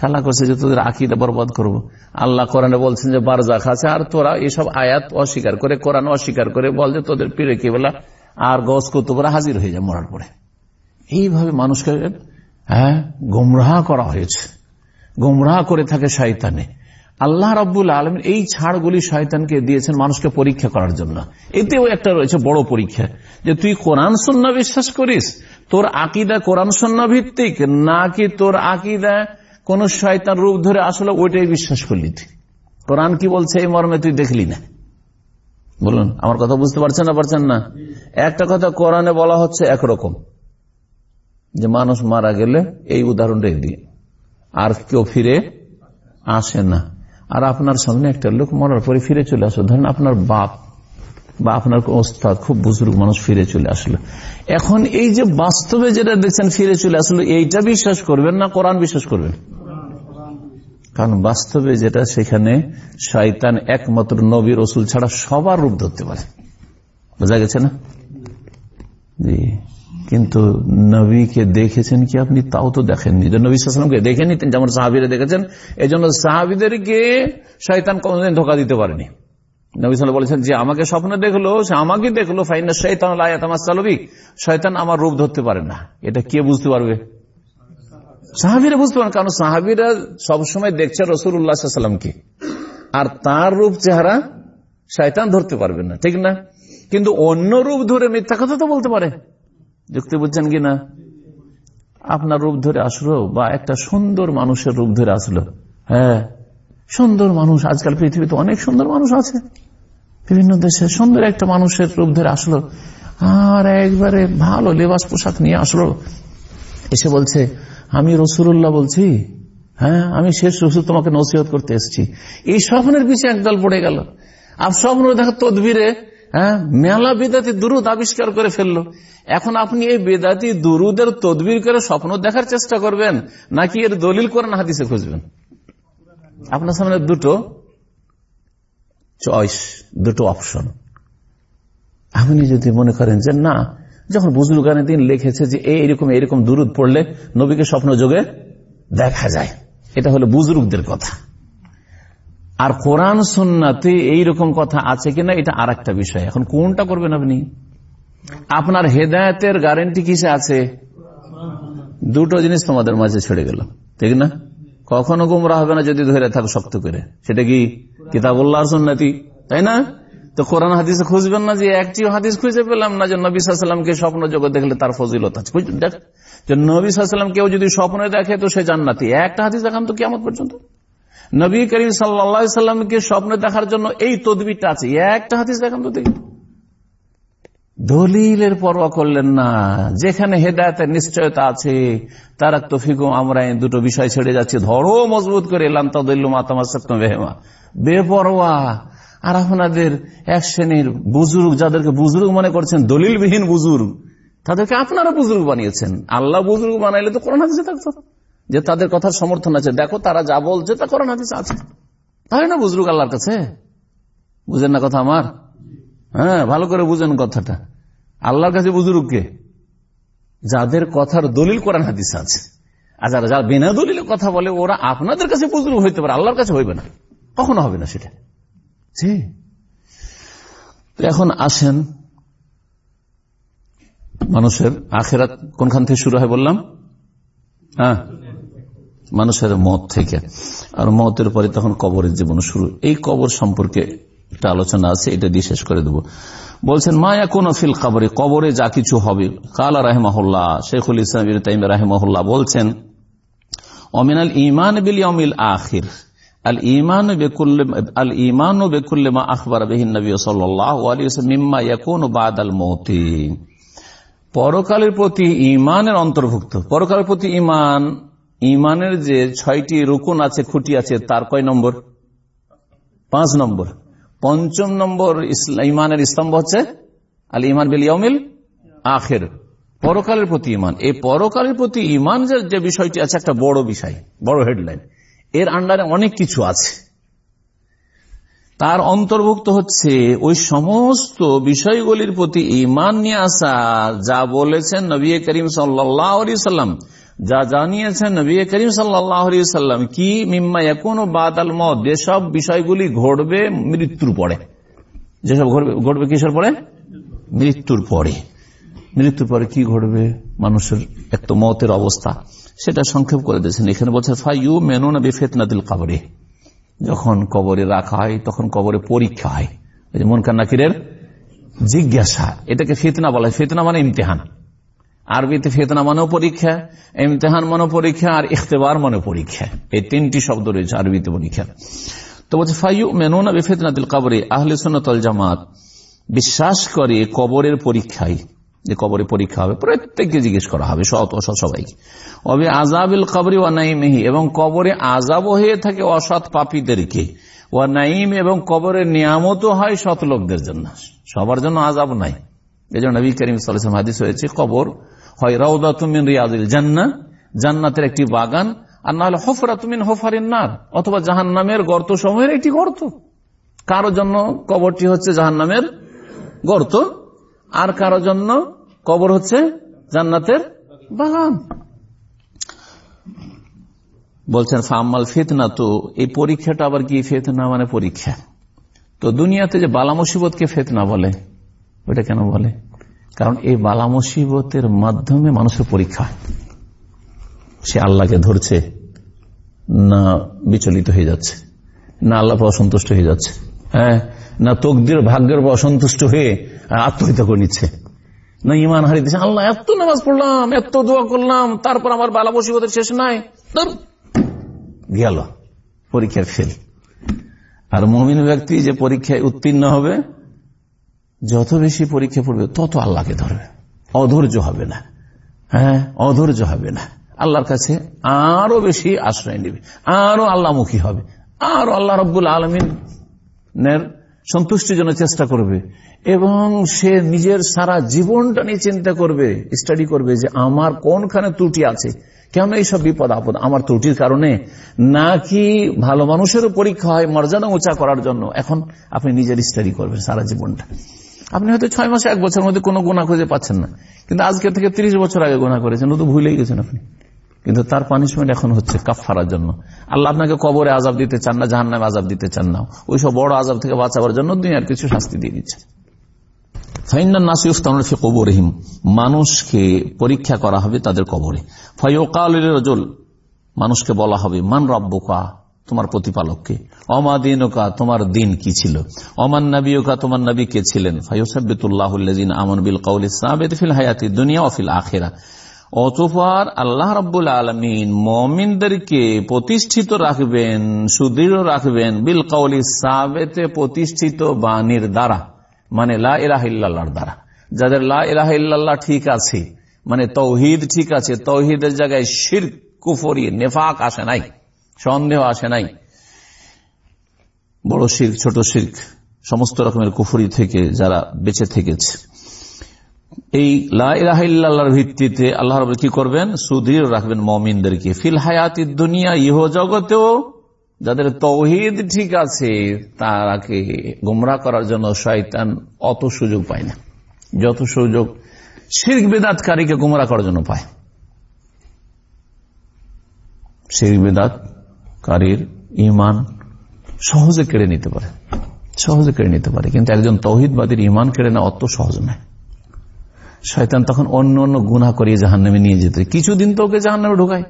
Speaker 4: খেলা করছে যে তোদের আকিদা বরবাদ করব। আল্লাহ কোরআনে বলছেন যে বারজাক আছে আর তোরা এইসব আয়াত অস্বীকার করে, কোরআন অস্বীকার করে বল যে, তোদের পীরে কি বলা আর গস কুতুবরা হাজির হয়ে যায় মরার পরে। এইভাবে মানুষকে হ্যাঁ? গোমরাহ করা হয়েছে। গোমরাহ করে থাকে শয়তানে। আল্লাহ রব্বুল আলম এই ছাড়গুলি শয়তানকে দিয়েছেন মানুষকে পরীক্ষা করার জন্য। এতেও একটা রয়েছে বড় পরীক্ষা যে তুই কোরআন, সন্না বিশ্বাস করিস? তোর আকিদা কোরআন, সন্না ভিত্তিক? নাকি তোর আকিদা কোন শয়তান রূপ ধরে আসলে ওইটাই বিশ্বাস করলি তুই? কোরআন কি বলছে এই মর্মে তুই দেখলি না? বলুন, আমার কথা বুঝতে পারছেন না পারছেন না? একটা কথা কোরআনে বলা হচ্ছে একরকম। যে মানুষ মারা গেলে এই উদাহরণটাই দিয়ে আর কেউ ফিরে আসে না। আর আপনার সামনে একটা লোক মরার পরে ফিরে চলে আসলো। ধরেন আপনার বাপ বা আপনার ওস্তাদ খুব বুজুর্গ মানুষ ফিরে চলে আসলো। এখন এই যে বাস্তবে যেটা দেখছেন ফিরে চলে আসলো, এইটা বিশ্বাস করবেন না কোরআন বিশ্বাস করবেন? কারণ বাস্তবে যেটা সেখানে শয়তান একমাত্র নবী রসুল ছাড়া সবার রূপ ধরতে পারে। বোঝা গেছে না? জি। কিন্তু নবীকে দেখেছেন কি আপনি? তাও তো দেখেননি। যে নবী সালামকে দেখে নিতেন যেমন সাহাবিরা দেখেছেন এই জন্য সাহাবিদেরকে শয়তান কোনদিন ধোকা দিতে পারেনি। নবী সাল বলেছেন, যে আমাকে স্বপ্ন দেখল, সে আমাকে দেখল ফাইনা শৈতান লায়াতামাসালবি শয়তান আমার রূপ ধরতে পারে না। এটা কে বুঝতে পারবে? সাহাবিরা বুঝতে পারেন, কারণ সাহাবিরা সবসময় দেখছে রসুল উল্লাহামকে আর তার রূপ চেহারা শয়তান ধরতে পারবে না, ঠিক না? কিন্তু অন্য রূপ ধরে মিথ্যা কথা তো বলতে পারে। যুক্তি বুঝছেন কিনা আপনার রূপ ধরে আসলো বা একটা সুন্দর মানুষের রূপ ধরে আসলো। হ্যাঁ সুন্দর মানুষ। আজকাল পৃথিবীতে অনেক সুন্দর মানুষ আছে। বিভিন্ন দেশে সুন্দর একটা মানুষের রূপ ধরে আসলো। আর একবারে ভালো লেবাস পোশাক নিয়ে আসলো। এসে বলছে, আমি রসুল্লাহ বলছি। হ্যাঁ আমি শেষ রসুল তোমাকে নসিহত করতে এসেছি। এই স্বপ্নের পিছিয়ে একদল পড়ে গেল। আর স্বপ্ন দেখা তদবিরে হ্যাঁ? মেলা বেদাতি দুরুদ আবিষ্কার করে ফেলল। এখন আপনি এই বেদাতি দুরুদের তদবির করে স্বপ্ন দেখার চেষ্টা করবেন, নাকি এর দলিল করেন হাদিসে খুঁজবেন? আপনার সামনে দুটো চয়েস দুটো অপশন আপনি যদি মনে করেন যে না, যখন বুজুর্গানের দিন লিখেছে যে এইরকম এইরকম দুরুদ পড়লে নবীকে স্বপ্ন যোগে দেখা যায়। এটা হলো বুজুর্গদের কথা। আর কোরআন, সন্নাতে এইরকম কথা আছে কিনা এটা আর একটা বিষয়। এখন কোনটা করবেন আপনি? আপনার হেদায়তের গ্যারেন্টি কিসে আছে? দুটো জিনিস তোমাদের মাঝে ছেড়ে গেল। ঠিক না? কখনো গুমরা হবে না যদি ধরে থাকো শক্ত করে। সেটা কি? কিতাবুল্লাহ সন্ন্যাতি তাই না? তো কোরআন হাদিস খুঁজবেন না যে একটি হাদিস খুঁজে পেলাম না যে নবী সাল্লামকে স্বপ্ন জগৎ দেখলে তার ফজিলত আছে। নবী সাল্লাম কেউ যদি স্বপ্নে দেখে তো সে জান্নাতি। একটা হাদিস দেখান তো কেমন পর্যন্ত। নবী করিম সাল্লামকে স্বপ্নে দেখার জন্য এই তদবিরটা আছে। একটা হাদিস দেখান তো দেখি। দলিলের পরোয়া করলেন না। যেখানে হেদায়তের নিশ্চয়তা আছে, তার তফিক আমরা দুটো বিষয় ছেড়ে যাচ্ছি। ধরো মজবুত করে এলাম তদল্লু মাতামা বেপরোয়া। আর আপনাদের এক শ্রেণির বুজুর্গ, যাদেরকে বুজুর্গ মনে করছেন, দলিলবিহীন বুজুর্গ, তাদেরকে আপনারা বুজুর্গ বানিয়েছেন। আল্লাহ বুজুর্গ বানাইলে তো করোনা হাদিসে থাকতো। যে তাদের কথার সমর্থন আছে। দেখো, তারা যা বলছে, তা করোনা হাদিসে আছে। তাই না বুজুর্গ আল্লাহর কাছে? বুঝেন না কথা আমার? হ্যাঁ ভালো করে বুঝেন কথাটা। আল্লাহর কাছে বুজুর্গকে যাদের কথার দলিল কোরআন হাদিস আছে। আর যারা যারা বিনা দলিলের কথা বলে, ওরা আপনাদের কাছে বুজুর্গ হইতে পারে। আল্লাহর কাছে হইবে না। কখনো হবে না সেটা। জি এখন আসেন মানুষের আখেরাত কোনখান থেকে শুরু হয় বললাম? হ্যাঁ। মানুষের মত থেকে। আর মতের পরে তখন কবরের জীবন শুরু। এই কবর সম্পর্কে একটা আলোচনা আছে, এটা দিয়ে শেষ করে দেব। বলছেন মায়া কোন ফিল কবরে কবরে যা কিছু হবে। কালা রাহেমাহুল্লাহ, শেখুল ইসলাম রাহেমাহুল্লাহ বলছেন অমিনাল ইমান বিল অমিল আখির। আল আল আল পরকালের প্রতি ইমানের অন্তর্ভুক্ত। পরকালের প্রতি ইমান ইমানের যে ছয়টি রুকুন আছে, খুঁটি আছে, তার কয় নম্বর? পাঁচ নম্বর। পঞ্চম নম্বর ইমানের স্তম্ভ হচ্ছে আল ইমান বিল ইয়মিল আখের। পরকালের প্রতি ইমান। এই পরকালের প্রতি ইমান যে বিষয়টি আছে, একটা বড় বিষয়, বড় হেডলাইন। এর আন্ডারে অনেক কিছু আছে। তার অন্তর্ভুক্ত হচ্ছে ওই সমস্ত বিষয়গুলির প্রতি ইমান নিয়ে আসা, যা বলেছেন নবী করিম সাল্লাম। যা জানিয়েছেন নবী করিম সাল্লাম কি মিম্মা এখন বাদাল মত যেসব বিষয়গুলি ঘটবে মৃত্যুর পরে। যেসব ঘটবে কিসের পরে? মৃত্যুর পরে। মৃত্যুর পরে কি ঘটবে? মানুষের একটা মতের অবস্থা। সেটা সংক্ষেপ করে দিয়েছেন। এখানে বলছে ফাইউ মেনুন বেফেতনাদিল কাবরে। যখন কবরে রাখা হয়, তখন কবরে পরীক্ষা হয়। মন কান্নাকিরের জিজ্ঞাসা, এটাকে ফেতনা বলা হয়। ফেতনা মানে ইমতেহান। আরবিতে ফেতনা মানেও পরীক্ষা, ইমতেহান মানে পরীক্ষা আর ইখতেবার মানে পরীক্ষা। এই তিনটি শব্দ রয়েছে আরবিতে পরীক্ষা। তো বলছে ফাইউ মেনুনা বেফেতনাদিল কাবরে, আহলে সোনাতল জামাত বিশ্বাস করে কবরের পরীক্ষায়, যে কবরে পরীক্ষা হবে, প্রত্যেককে জিজ্ঞেস করা হবে, সৎ অসৎ সবাইকে। অবে আজাবিল কবরি ওয়ানাইমেহি এবং কবরে আজাব হয়ে থাকে অসৎ পাপীদেরকে। ওয়ানাইম এবং কবরের নিয়ামত হয় সৎ লোকদের জন্য। সবার জন্য আজাব নাই। এই জন্য নবী করিম সাল্লাম হাদিস হয়েছে কবর হয় রাউদা তুমিন রিয়াজুল জান্না জান্নাতের একটি বাগান, আর না হলে হফরা তুমিন হফারিন নার, অথবা জাহান নামের গর্ত সময়ের একটি গর্ত। কারোর জন্য কবরটি হচ্ছে জাহান নামের গর্ত, আর কারও জন্য কবর হচ্ছে জান্নাতের বাগান। বলছেন ফাম্মাল ফেতনা তো এই পরীক্ষাটা আবার কি ফেতনা মানে পরীক্ষা? তো দুনিয়াতে যে বালা মুসিবতকে ফেতনা বলে ওটা কেন বলে? কারণ এই বালা মুসিবতের মাধ্যমে মানুষের পরীক্ষা সে আল্লাহকে ধরছে, না বিচলিত হয়ে যাচ্ছে, না আল্লাহ অসন্তুষ্ট হয়ে যাচ্ছে হ্যাঁ না তকদির ভাগ্যের অসন্তুষ্ট হয়ে আত্মহত্যা করে নিচ্ছে। না ইমান হারিয়ে দিচ্ছে আল্লাহ এত নামাজ পড়লাম, এত দোয়া করলাম, তারপর আমার বালা মুসিবতের শেষ নাই। গেল পরীক্ষার ফেল। আর মমিন ব্যক্তি যে পরীক্ষায় উত্তীর্ণ হবে যত বেশি পরীক্ষা পড়বে, তত আল্লাহকে ধরবে। অধৈর্য হবে না। হ্যাঁ? অধৈর্য হবে না। আল্লাহর কাছে আরও বেশি আশ্রয় নেবে। আরও আল্লাহমুখী হবে। আরও আল্লাহ রব্বুল আলমিনের সন্তুষ্টির জন্য চেষ্টা করবে। এবং সে নিজের সারা জীবনটা নিয়ে চিন্তা করবে স্টাডি করবে যে আমার কোনখানে ত্রুটি আছে? কেন এইসব বিপদ, আপদ? আমার ত্রুটির কারণে? নাকি ভালো মানুষেরও পরীক্ষা হয় মর্যাদা উঁচা করার জন্য? এখন আপনি নিজের স্টাডি করবেন সারা জীবনটা। আপনি হয়তো ছয় মাসে এক বছরের মধ্যে কোনো গোনা খুঁজে পাচ্ছেন না। কিন্তু আজকে থেকে তিরিশ বছর আগে গোনা করেছেন, ও তো ভুলেই গেছেন আপনি। কিন্তু তার পানিশমেন্ট এখন হচ্ছে কাপ কাফারার জন্য। আল্লাহ আপনাকে কবরে আজাব দিতে চান না জাহান নামে আজাব দিতে চান না। ওই সব বড় আজাব থেকে বাঁচাবার জন্য দুনিয়ার কিছু শাস্তি দিয়ে দিচ্ছে। কবরহিম। মানুষকে পরীক্ষা করা হবে তাদের কবরে। ফয়োকাল মানুষকে বলা হবে, মান রব্বকা? তোমার প্রতিপালককে। অমাদিনকা, তোমার দিন কি ছিল? অমান নবীকা তোমার নবী কে ছিলেন? ফাইসাবিতুল্লাহ আমন বিল কৌল ফিল হায়াতি দুনিয়া অফিল আখেরা। অতপর আল্লাহ রব্বুল আলমিন মমিনদেরকে প্রতিষ্ঠিত রাখবেন, সুদৃঢ় রাখবেন বিল কৌলি সাবেতে প্রতিষ্ঠিত বাণীর দ্বারা। মানে লা লাহিল্লাহর দ্বারা। যাদের লাহ ঠিক আছে মানে তৌহিদ ঠিক আছে, তৌহিদের জায়গায় শির কুফরি, নেফাক আসে নাই। সন্দেহ আসে নাই। বড় শির ছোট শির্ক সমস্ত রকমের কুফুরি থেকে যারা বেঁচে থেকেছে। এই লাহিল্লাহর ভিত্তিতে আল্লাহ রব কি করবেন? সুদৃঢ় রাখবেন মমিনদেরকে। ফিল হায়াতি দুনিয়া, ইহ জগতেও যাদের তৌহিদ ঠিক আছে, তারাকে গুমরা করার জন্য শয়তান অত সুযোগ পায় না। যত সুযোগ শির্ক বেদাতকারীকে গুমরা করার জন্য পায়। শির্ক বেদাতকারীর ইমান সহজে কেড়ে নিতে পারে। সহজে কেড়ে নিতে পারে। কিন্তু একজন তৌহিদবাদীর ইমান কেড়ে না অত সহজ নয়। শয়তান তখন অন্য অন্য গুণা করিয়ে জাহান নামে নিয়ে যেতে কিছুদিন তো ওকে জাহান নামে ঢোকায়।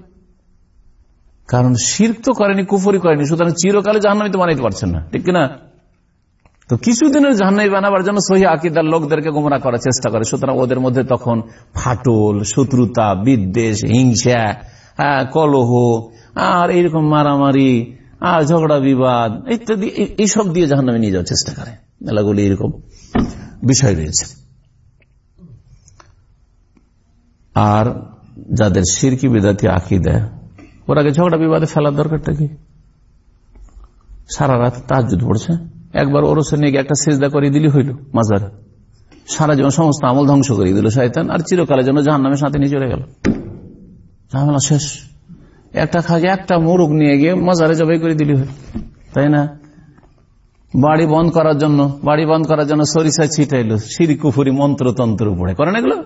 Speaker 4: কারণ শির তো করেনি কুফরি করেনি সুতরাং চিরকালে জাহান্নামি তো বানাইতে পারছেন না। ঠিক কিনা? তো কিছুদিনের জাহান্নামি বানাবার জন্য সহি আকিদার লোকদেরকে গোমরা করার চেষ্টা করে। সুতরাং ওদের মধ্যে তখন ফাটল শত্রুতা বিদ্বেষ হিংসা হ্যাঁ, কলহ আর এইরকম মারামারি, আর ঝগড়া বিবাদ, ইত্যাদি এইসব দিয়ে জাহান্নামে নিয়ে যাওয়ার চেষ্টা করে। মেলাগুলি এরকম বিষয় রয়েছে। আর যাদের সিরকি, বিদাতি আঁকি দেয় ওর ঝগড়া বিবাদে ফেলার দরকারটা কি? সারা রাত তাজুদ পড়ছে। একবার ওরসে নিয়ে একটা সেজদা করে দিলি হইল, মাজার। সারা জীবন সমস্ত আমল ধ্বংস করে দিল শয়তান, আর চিরকালের জন্য জাহান নামের সাথে নিয়ে চলে গেল। ঝামেলা শেষ। একটা খাগে একটা মোরগ নিয়ে গিয়ে মাজারে জবাই করে দিলি হয়। তাই না? বাড়ি বন্ধ করার জন্য, বাড়ি বন্ধ করার জন্য সরিষা ছিটাইলো সিরি কুফুরি মন্ত্র তন্ত্র পড়ে করেন এগুলো?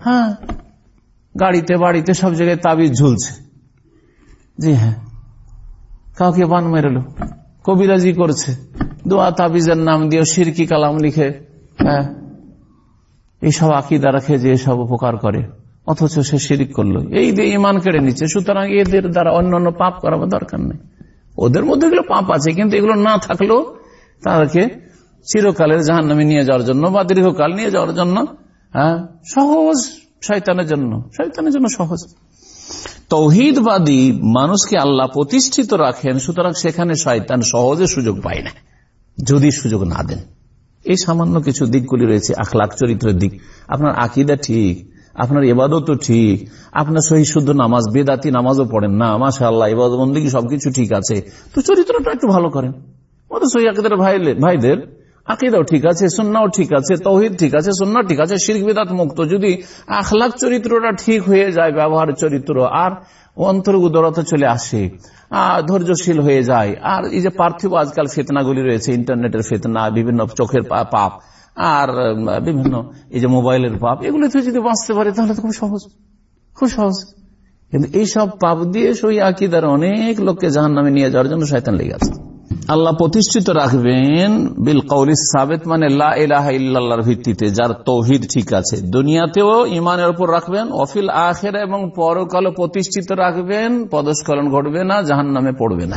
Speaker 4: হ্যাঁ। গাড়িতে, বাড়িতে সব জায়গায় তাবিজ ঝুলছে। জি হ্যাঁ। কাউকে বান মেরেলো। কবিরাজি করছে। দোয়া তাবিজের নাম দিয়ে সিরকি কালাম লিখে হ্যাঁ। এইসব আকিদা রাখে যে এসব উপকার করে। অথচ সে শিরিক করল। এই দিয়ে ইমান কেড়ে নিচ্ছে, সুতরাং এদের দ্বারা অন্য অন্য পাপ করাবার দরকার নেই। ওদের মধ্যে এগুলো পাপ আছে, কিন্তু এগুলো না থাকলেও তাদেরকে চিরকালের জাহান নামে নিয়ে যাওয়ার জন্য বা দীর্ঘকাল নিয়ে যাওয়ার জন্য হ্যাঁ সহজ শয়তানের জন্য শয়তানের জন্য সহজ। তৌহিদবাদী মানুষকে আল্লাহ প্রতিষ্ঠিত রাখেন, সুতরাং সেখানে শয়তান সহজে সুযোগ পায় না, যদি সুযোগ না দেন। এই সামান্য কিছু দিকগুলি রয়েছে, আখলাখ চরিত্রের দিক। আপনার আকিদা ঠিক আপনার এবাদত ঠিক, আপনার সহি শুদ্ধ নামাজ, বেদাতি নামাজও পড়েন। না মাসা আল্লাহ এবাদ বন্দী সবকিছু ঠিক আছে? তো চরিত্রটা একটু ভালো করেন। সহি আকিদার ভাইদের আকিদাও ঠিক আছে সন্নাও ঠিক আছে, তৌহিদ ঠিক আছে সন্না ঠিক আছে শির বেদাত মুক্ত। যদি আখলাখ চরিত্রটা ঠিক হয়ে যায় ব্যবহার চরিত্র, আর অন্তর্গুদরতা চলে আসে ধৈর্যশীল হয়ে যায়, আর এই যে পার্থিব আজকাল ফেতনাগুলি রয়েছে, ইন্টারনেটের ফেতনা, বিভিন্ন চোখের পাপ আর বিভিন্ন এই যে মোবাইলের পাপ, এগুলো থেকে যদি বাঁচতে পারে, তাহলে তো খুব সহজ। খুব সহজ। কিন্তু এইসব পাপ দিয়ে সই আকিদার অনেক লোককে জাহান নামে নিয়ে যাওয়ার জন্য শয়তান লেগে আছে। আল্লাহ প্রতিষ্ঠিত রাখবেন বিল কৌল সাবেত মানে ইল্লাহর ভিত্তিতে, যার তৌহিদ ঠিক আছে। দুনিয়াতেও ইমানের উপর রাখবেন, অফিল আখের এবং পরকালে প্রতিষ্ঠিত রাখবেন, পদস্খলন ঘটবে না জাহান নামে পড়বে না।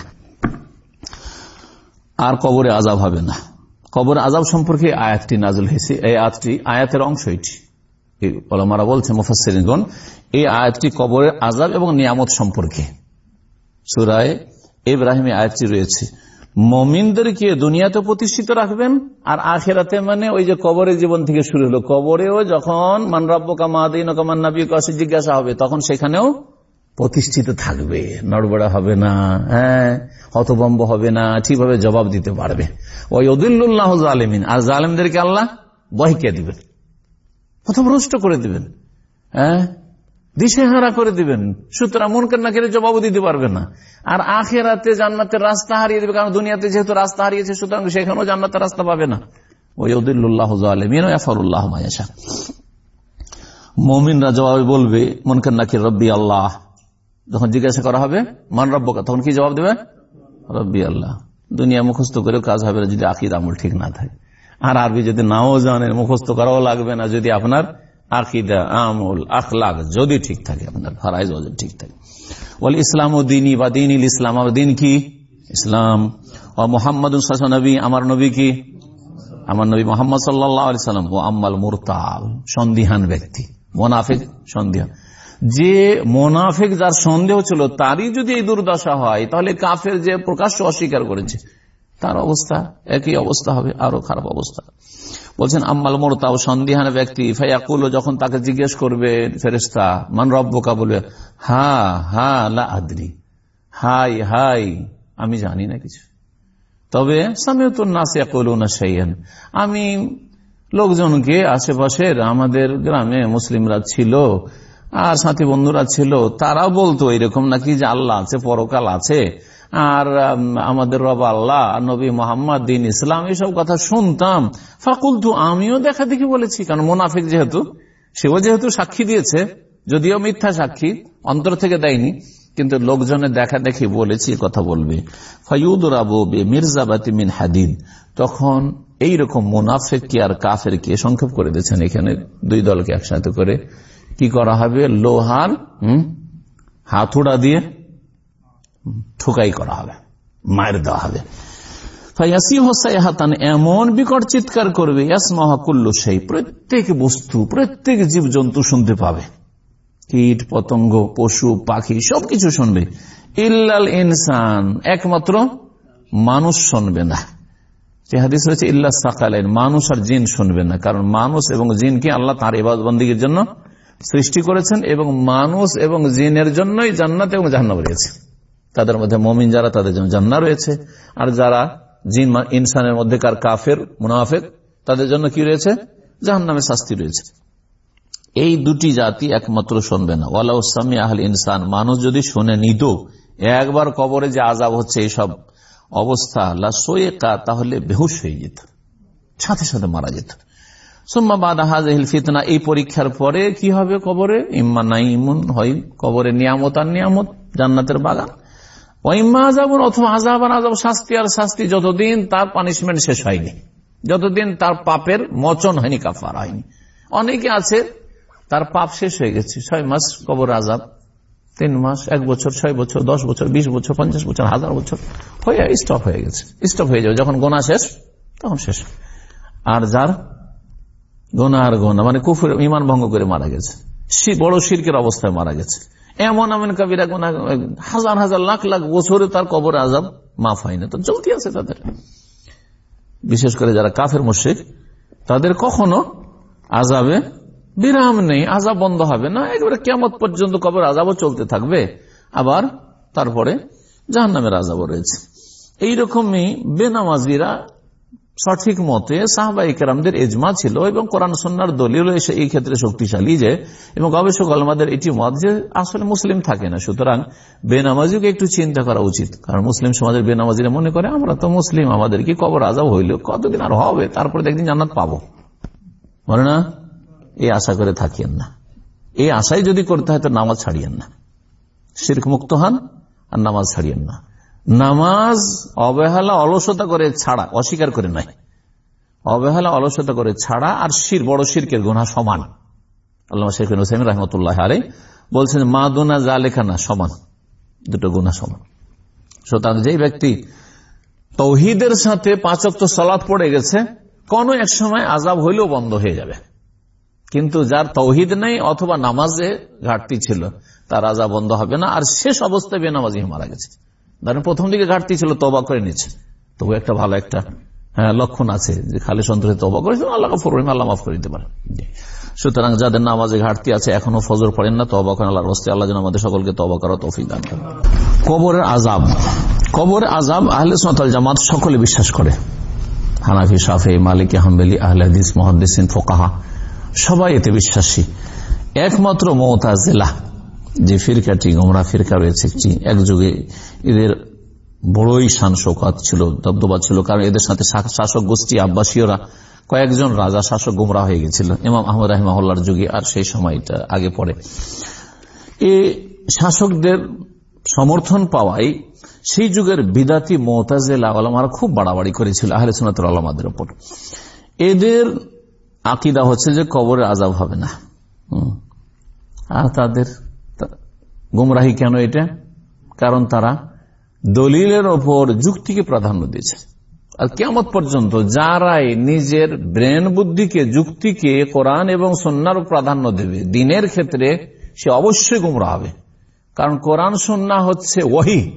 Speaker 4: আর কবরে আজাব হবে না। কবর আজাব সম্পর্কে আয়াতটি নাজল হয়েছে। এই আয়াতটি আয়াতের অংশ এটি। ওলামারা বলছে মুফাসিরগণ এই আয়াতটি কবরের আজাব এবং নিয়ামত সম্পর্কে। সুরায় এব্রাহিমী আয়াতটি রয়েছে। মমিনদেরকে দুনিয়াতে প্রতিষ্ঠিত রাখবেন আর আখেরাতে মানে ওই যে কবরের জীবন থেকে শুরু হলো। কবরেও যখন মানরাব্য কামাদিন কামান নবী কাছে জিজ্ঞাসা হবে, তখন সেখানেও প্রতিষ্ঠিত থাকবে। নড়বড়া হবে না হ্যাঁ হতবম্ব হবে না, ঠিকভাবে জবাব দিতে পারবে। ওই অদুল্লাহ জালেমিন। আর জালেমদেরকে আল্লাহ বহিকে দিবেন? পথভ্রষ্ট করে দিবেন হ্যাঁ দিশেহারা করে দিবেন। সুতরাং মন কেন কেড়ে জবাব দিতে পারবে না। আর আখেরাতে জান্নাতের রাস্তা হারিয়ে দেবে, কারণ দুনিয়াতে যেহেতু রাস্তা হারিয়েছে, সুতরাং সেখানেও জান্নাতের রাস্তা পাবে না। ওই উদ্দিল্লাহ জালেমিন মমিনরা জবাবে বলবে মনকেন নাকি রব্বি আল্লাহ। যখন জিজ্ঞাসা করা হবে, মান রব্বকা? তখন কি জবাব দেবে? রব্বি আল্লাহ। দুনিয়া মুখস্থ করে কাজ হবে যদি আকিদ আমল ঠিক না থাকে। আর আরবি যদি নাও জানেন মুখস্থ করাও লাগবে না যদি আপনার আকিদা, আমল আখলাগ যদি ঠিক থাকে, আপনার ফারাইজ ঠিক থাকে। বল ইসলাম ও দিনী বা দিন ইল ইসলাম দিন কি? ইসলাম। ও মোহাম্মদ নবী আমার নবী কি? আমার নবী মোহাম্মদ সাল্লাম। ও আম্মাল মুরতাল, সন্দিহান ব্যক্তি, মোনাফিক সন্দেহ যে মোনাফিক যার সন্দেহ ছিল, তারই যদি এই দুর্দশা হয়, তাহলে কাফের যে প্রকাশ্য অস্বীকার করেছে, তার অবস্থা, একই অবস্থা হবে, আরও খারাপ অবস্থা। বলছেন, আম্মাল মোরতাও সন্দিহান ব্যক্তি ফাইয়াকুল যখন তাকে জিজ্ঞেস করবে ফেরেস্তা মান রব্বকা বলবে, হা হা, লা আদরি, হাই হাই, আমি জানি না কিছু। তবে আমি লোকজনকে, আশেপাশের আমাদের গ্রামে মুসলিমরা ছিল আর সাথী বন্ধুরা ছিল তারা বলতো এরকম নাকি যে আল্লাহ আছে, পরকাল আছে, আর আমাদের রব আল্লাহ, নবী মোহাম্মদ, দিন ইসলাম, এসব কথা শুনতাম। ফাকুল তো আমিও দেখা দেখি বলেছি, কারণ মোনাফিক যেহেতু, সেও যেহেতু সাক্ষী দিয়েছে, যদিও মিথ্যা সাক্ষী, অন্তর থেকে দেয়নি, কিন্তু লোকজনের দেখা দেখি বলেছি কথা বলবে। মির্জাবাতি মিন হাদিদ, তখন এইরকম মুনাফেক কি আর কাফের কি? সংক্ষেপ করে দিয়েছেন এখানে দুই দলকে একসাথে করে। কি করা হবে? লোহার হাতুড়া দিয়ে ঠুকাই করা হবে মায়ের দেওয়া হবে। এমন বিকট চিৎকার করবে সেই প্রত্যেক বস্তু, প্রত্যেক জীব জন্তু শুনতে পাবে। কীট, পতঙ্গ, পশু, পাখি, সবকিছু শুনবে। ইল্লাল ইনসান, একমাত্র মানুষ শুনবে না। যে হাদিস রয়েছে, ইল্লা সাকালেন, মানুষ আর জিন শুনবে না। কারণ মানুষ এবং জিনকে আল্লাহ তার এবাদবন্দির জন্য সৃষ্টি করেছেন এবং মানুষ এবং জিনের জন্যই জান্নাত এবং জাহান্ন রয়েছে। তাদের মধ্যে মমিন যারা, তাদের জন্য জান্না রয়েছে। আর যারা জিন ইনসানের মধ্যেকার কাফের, মুনাফেক, তাদের জন্য কি রয়েছে? জাহান নামে শাস্তি রয়েছে। এই দুটি জাতি একমাত্র শুনবে না। ওয়ালা ওয়ালাউসামি আহল ইনসান, মানুষ যদি শুনে নিত, একবার কবরে যে আজাব হচ্ছে এইসব অবস্থা, লা লাসোয়েকা তাহলে বেহুশ হয়ে যেত, সাথে সাথে মারা যেত। ফিতনা, এই পরীক্ষার পরে কি হবে কবরে? ইম্মা নাই ইমুন হয় কবরে নিয়ামত আর নিয়ামত, জান্নাতের বাগান। ওইম্মা আজাবুন অথবা আজাব আর আজাব শাস্তি আর শাস্তি যতদিন তার পানিশমেন্ট শেষ হয়নি, যতদিন তার পাপের মচন হয়নি, কাফার হয়নি। অনেকে আছে, তার পাপ শেষ হয়ে গেছে, ছয় মাস কবর আজাব তিন মাস, এক বছর, ছয় বছর, দশ বছর, বিশ বছর, পঞ্চাশ বছর, হাজার বছর, হয়ে স্টপ হয়ে গেছে স্টপ হয়ে যাবে। যখন গোনা শেষ, তখন শেষ। আর যার গোনা আর গোনা মানে কুফুর ইমান ভঙ্গ করে মারা গেছে। বড় শির্কের অবস্থায় মারা গেছে। এমন এমন কবিরা গোনা হাজার হাজার লাখ লাখ বছরে তার কবর আজাব মাফ হয় না। তো চলতি আছে তাদের। বিশেষ করে যারা কাফের মুশিক তাদের কখনো আজাবে বিরাম নেই আজাব বন্ধ হবে না। একবারে কেমত পর্যন্ত কবর আজাবও চলতে থাকবে। আবার তারপরে জাহান নামের আজাবও রয়েছে। এইরকমই বেনামাজিরা সঠিক মতে সাহবা ইকরামদের এজমা ছিল এবং কোরআন সন্ন্যার দলিল এসে এই ক্ষেত্রে শক্তিশালী যে, এবং গবেষক আলমাদের এটি মত যে আসলে মুসলিম থাকে না। সুতরাং বেনামাজিকে একটু চিন্তা করা উচিত। কারণ মুসলিম সমাজের বেনামাজিরা মনে করে, আমরা তো মুসলিম, আমাদের কি কবর আজাব হইল? কতদিন আর হবে? তারপরে একদিন জান্নাত পাবো। বলে না? এই আশা করে থাকিয়েন না। এই আশাই যদি করতে হয়, তো নামাজ ছাড়িয়েন না। শির্ক মুক্ত হন আর নামাজ ছাড়িয়েন না। নামাজ অবহেলা, অলসতা করে ছাড়া, অস্বীকার করে নাই। অবহেলা, অলসতা করে ছাড়া আর শির, বড় শিরকের গুণা সমান। আল্লাহ শেখ হুসাইম রহমতুল্লাহ আলে বলছেন, মা দোনা যা লেখা না, সমান। দুটো গুণা সমান। সুতরাং যে ব্যক্তি তৌহিদের সাথে পাঁচক্ত সলাৎ পড়ে গেছে, কোন এক সময় আজাব হইলেও বন্ধ হয়ে যাবে। কিন্তু যার তৌহিদ নেই অথবা নামাজে ঘাটতি ছিল, তার আজাব বন্ধ হবে না। আর শেষ অবস্থায় বেনামাজি মারা গেছে। ধরেন প্রথম দিকে ঘাটতি ছিল তবা করে নিচ্ছে। তবু একটা ভালো একটা হ্যাঁ লক্ষণ আছে যে খালি সন্তোষে তবা করেছেন আল্লাহ ফরহিম আল্লাহ মাফ করে দিতে পারে। সুতরাং যাদের নামাজে ঘাটতি আছে, এখনও ফজর পড়েন না তবা করেন আল্লাহর হস্তে, আল্লাহ যেন আমাদের সকলকে তবা করা তৌফিক দান করেন। কবরের আজাব কবরের আজাব আহলে সনাতল জামাত সকলে বিশ্বাস করে। হানাফি সাফে মালিক, হাম্বেলি আহলে হাদিস মহাদিসিন ফোকাহা, সবাই এতে বিশ্বাসী। একমাত্র মমতাজেলা যে ফিরকাটি, গোমরা ফিরকা রয়েছে, একটি এক যুগে এদের বড়ই শান শোকাত ছিল, দবদবা ছিল, কারণ এদের সাথে শাসক গোষ্ঠী আব্বাসীয়রা, কয়েকজন রাজা শাসক গুমরা হয়ে গেছিল, ইমাম আহমদ রাহিমাহুল্লার যুগে, আর সেই সময়টা আগে পড়ে। এ শাসকদের সমর্থন পাওয়াই সেই যুগের বিদাতি মোতাজেলা আলমারা খুব বাড়াবাড়ি করেছিল, আহলে সোনাতুর আলমাদের ওপর এদের আকিদা হচ্ছে যে কবরে আজাব হবে না। আর তাদের গুমরাহি কেন এটা? কারণ তারা দলিলের ওপর যুক্তিকে প্রাধান্য দিয়েছে। আর কেমত পর্যন্ত যারাই নিজের ব্রেন বুদ্ধিকে, যুক্তিকে, কোরআন এবং সন্ন্যার প্রাধান্য দেবে, দিনের ক্ষেত্রে সে অবশ্যই গুমরা হবে। কারণ কোরআন, সন্না হচ্ছে ওহি